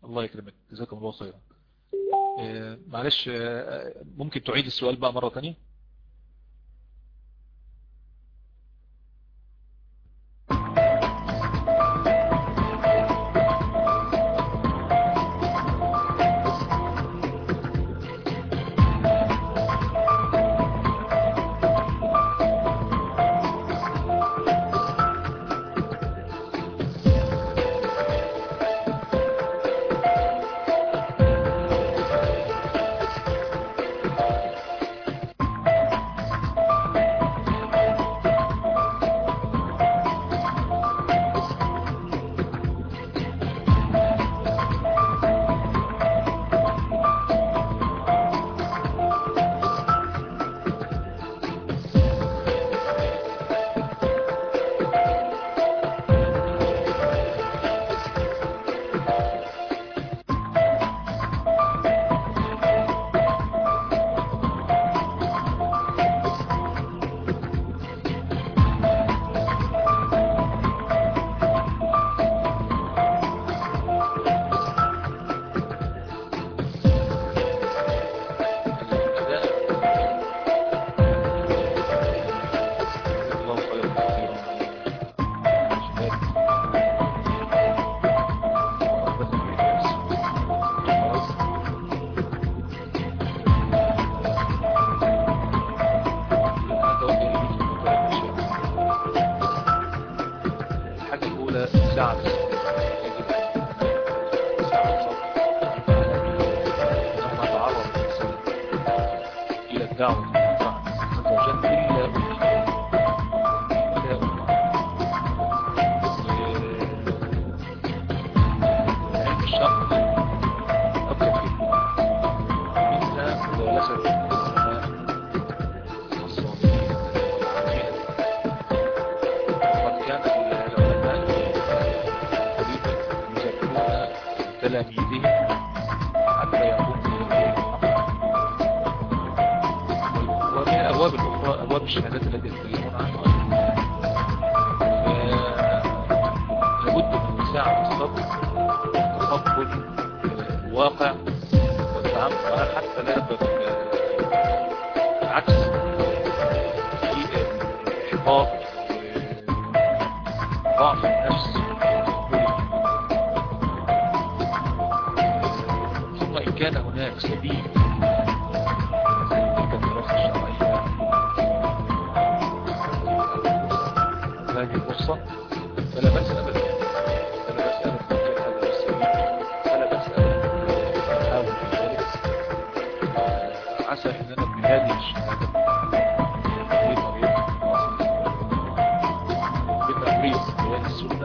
الله يكرمك. جزاكم الله خيرا. معلش ممكن تعيد السؤال بقى مرة تانية؟ تفقد الواقع فهمت وأنا حتى لا أقدر آه، عكس. في انحطاط ضعف النفس ثم إن كان هناك سبيل azul.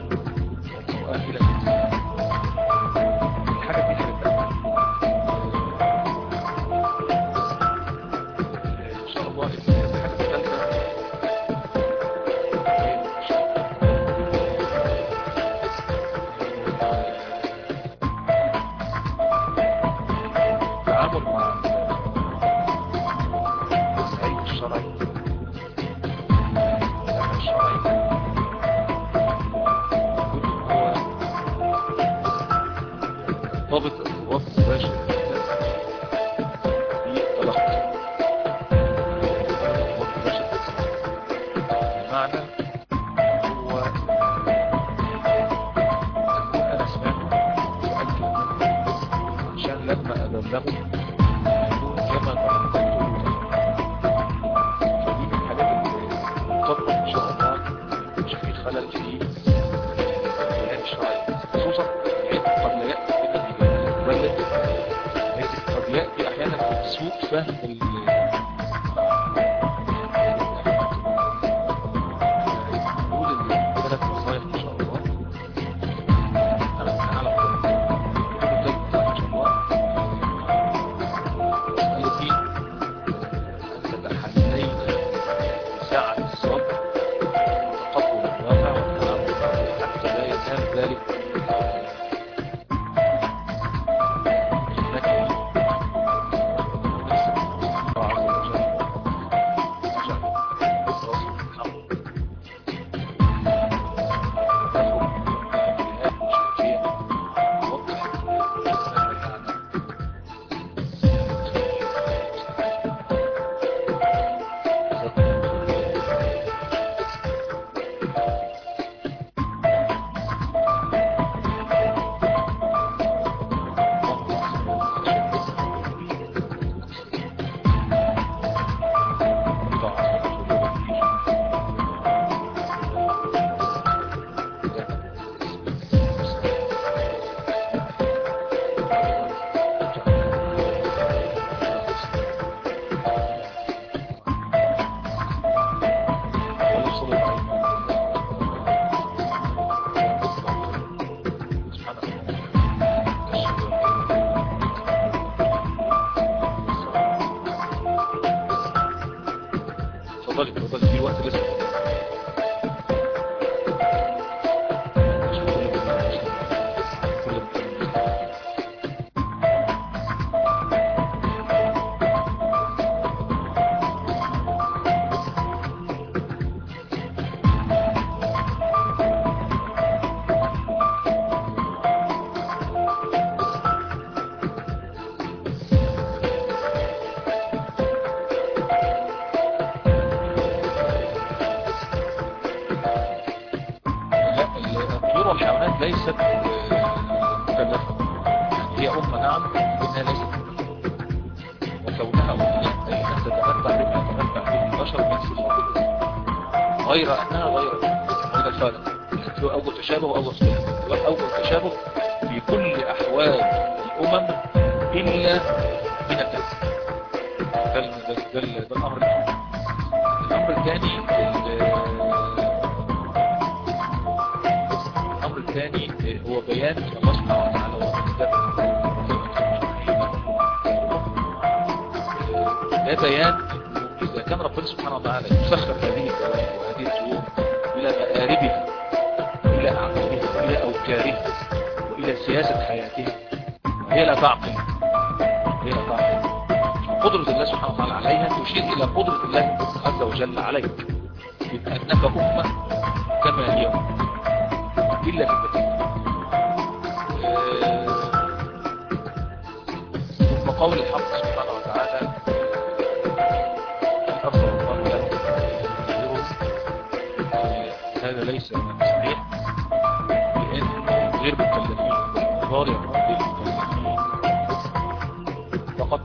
فقط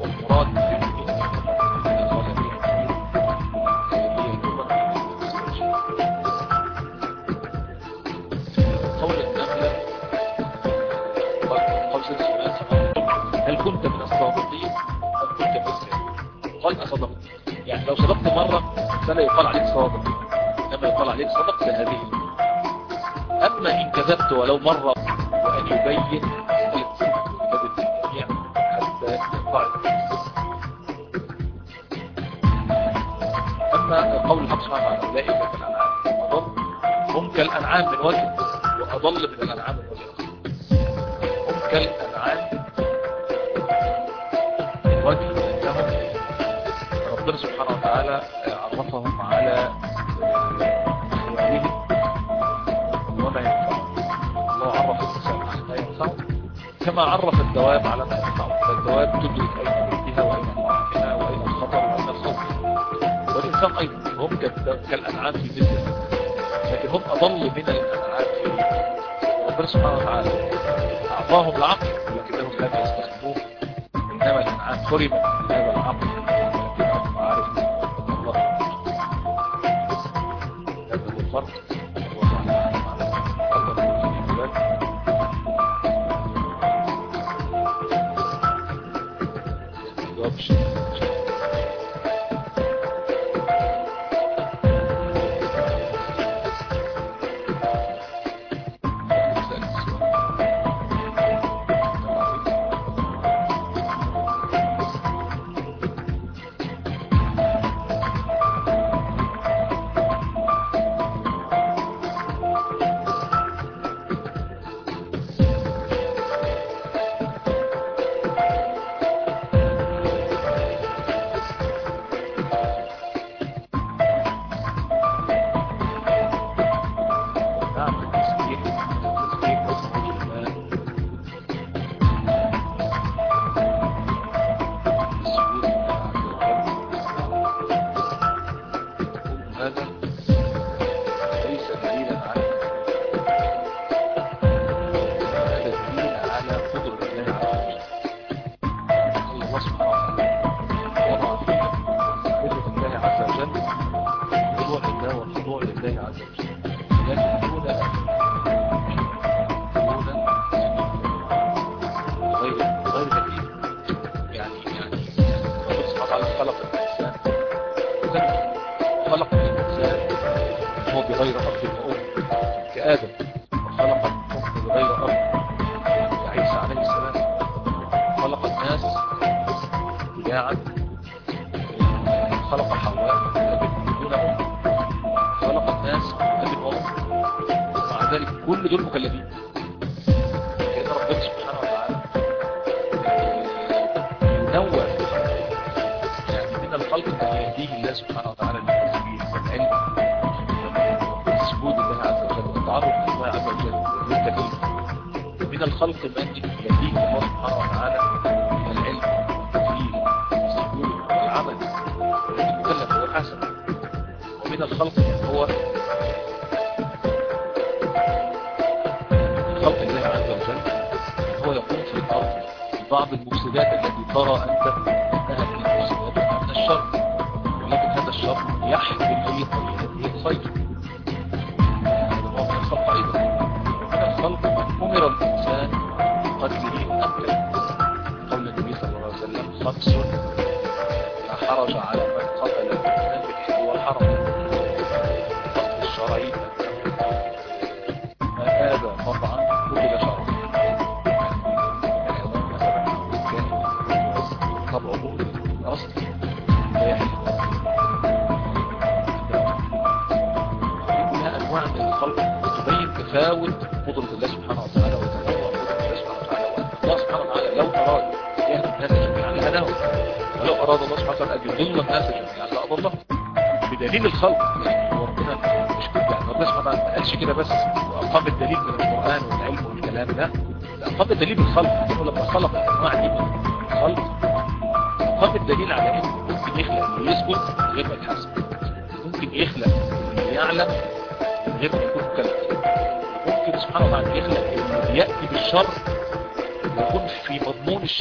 ومراد هل كنت من الصادقين أم كنت من الصادقين قال أصدقت. يعني لو صدقت مرة فلا يقال عليك صادق. إنما يقال عليك صدقت هذه أما إن كذبت ولو مرة وأن يبين الآن في الوقت próxima a, a,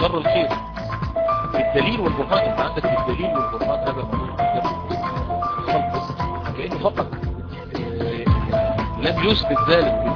مستمر الخير. في الدليل والبرهان أنت عندك في الدليل والبرهان هذا الموضوع كأنه فقط آه، لم يثبت ذلك.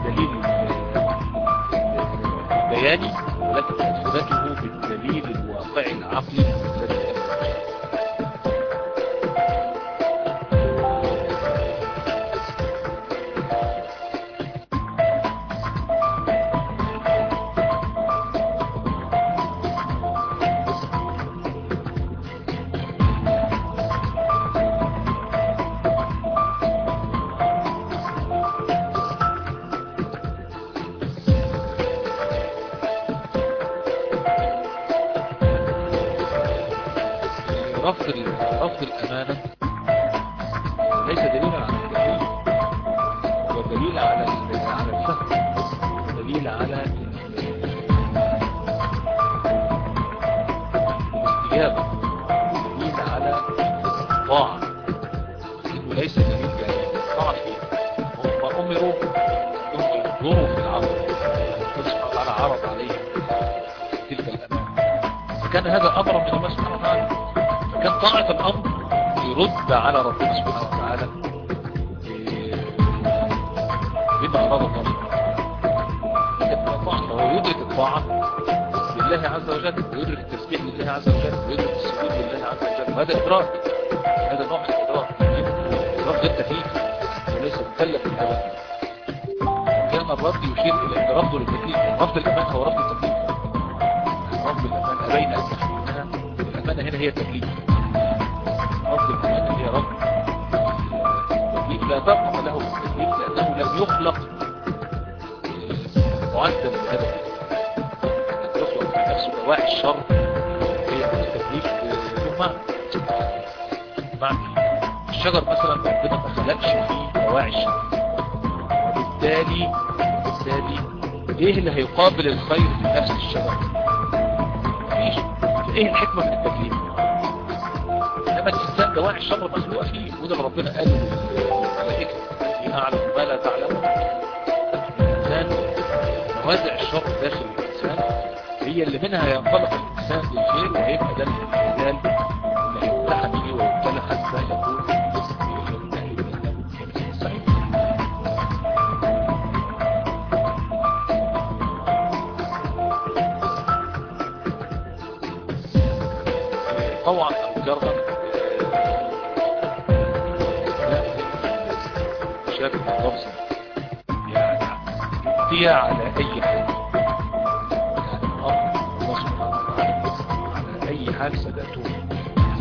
حال صدقته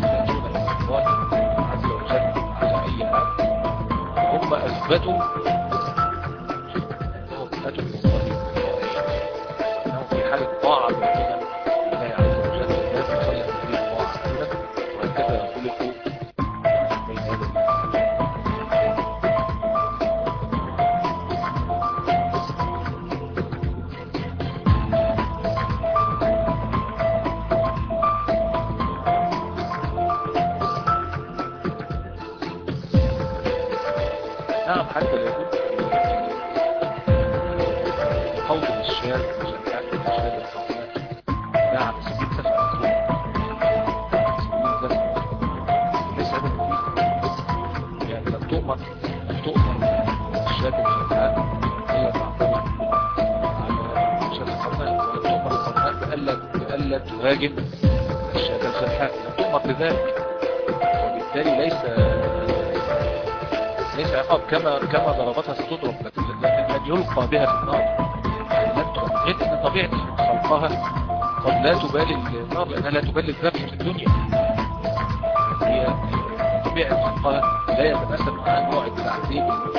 صدقتون الأفضل عز وجل على أي حال؟ هم أثبتوا كما كما ضربتها ستضرب لكن لن يلقى بها في النار؟ لن تؤمن ان طبيعة خلقها قد لا تبالي النار لأنها لا تبالي الذبح في الدنيا. هي طبيعة خلقها لا يتناسب مع نوع التعذيب.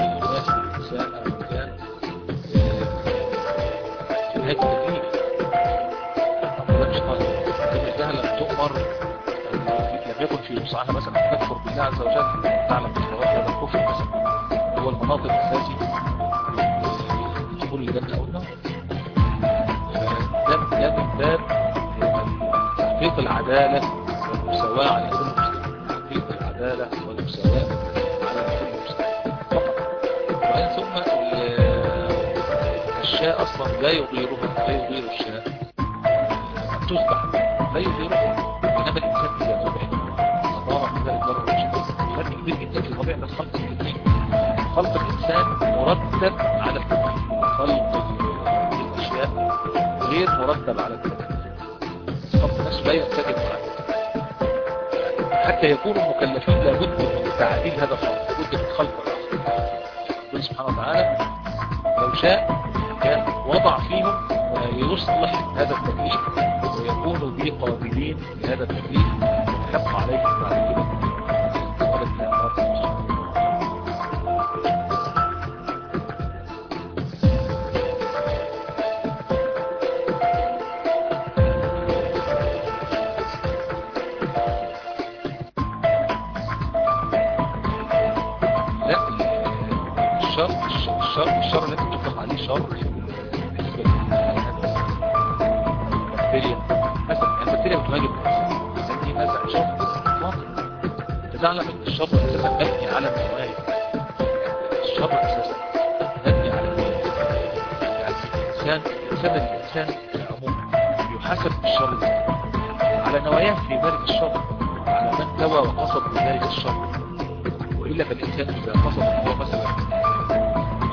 إذا قصد هو مثلا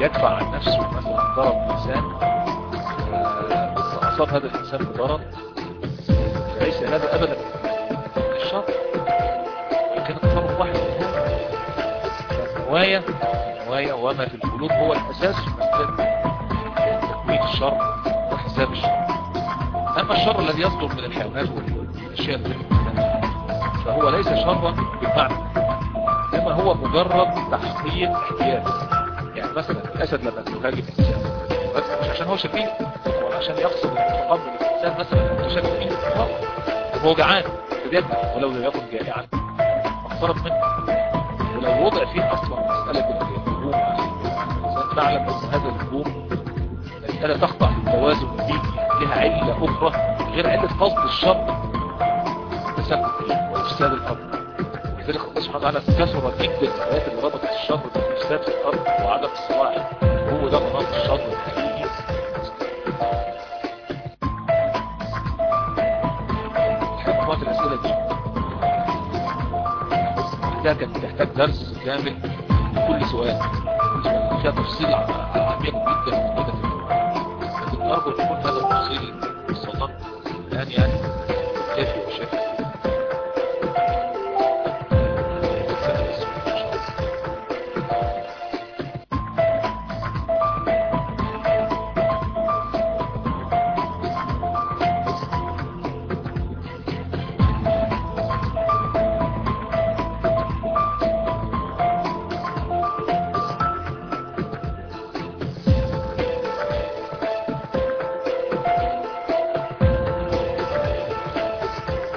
يدفع عن نفسه مثلا ضرب إنسان فأصاب هذا الإنسان بضرر ليس هذا أبدا. الشر كان تصرف واحد من هذا. فالنوايا النوايا وما في القلوب هو الأساس مسألة تكوين الشر وحساب الشر. أما الشر الذي يصدر من الحيوانات والأشياء فهو ليس شرا بالمعنى. هو مجرد تحقيق احتياج. يعني مثلا الأسد لما تهاجم الإنسان. مش عشان هو شرير ولا عشان يقصد تقبل الإنسان مثلا متشابه فيه هو جعان فبيبدأ ولو لم يكن جائعا. اقترب منه. ولو وضع فيه أصلا مسألة الهجوم تعلم أن هذا الهجوم مسألة تخضع للتوازن البيئي لها علة أخرى غير علة قصد الشر. وتعالى كثرت جدا الآيات اللي ربطت الشر بإفساد الأرض وعدم الصلاح هو ده مناط الشر. الحقيقي الأسئلة دي. محتاجة تحتاج درس كامل كل سؤال. فيها تفصيل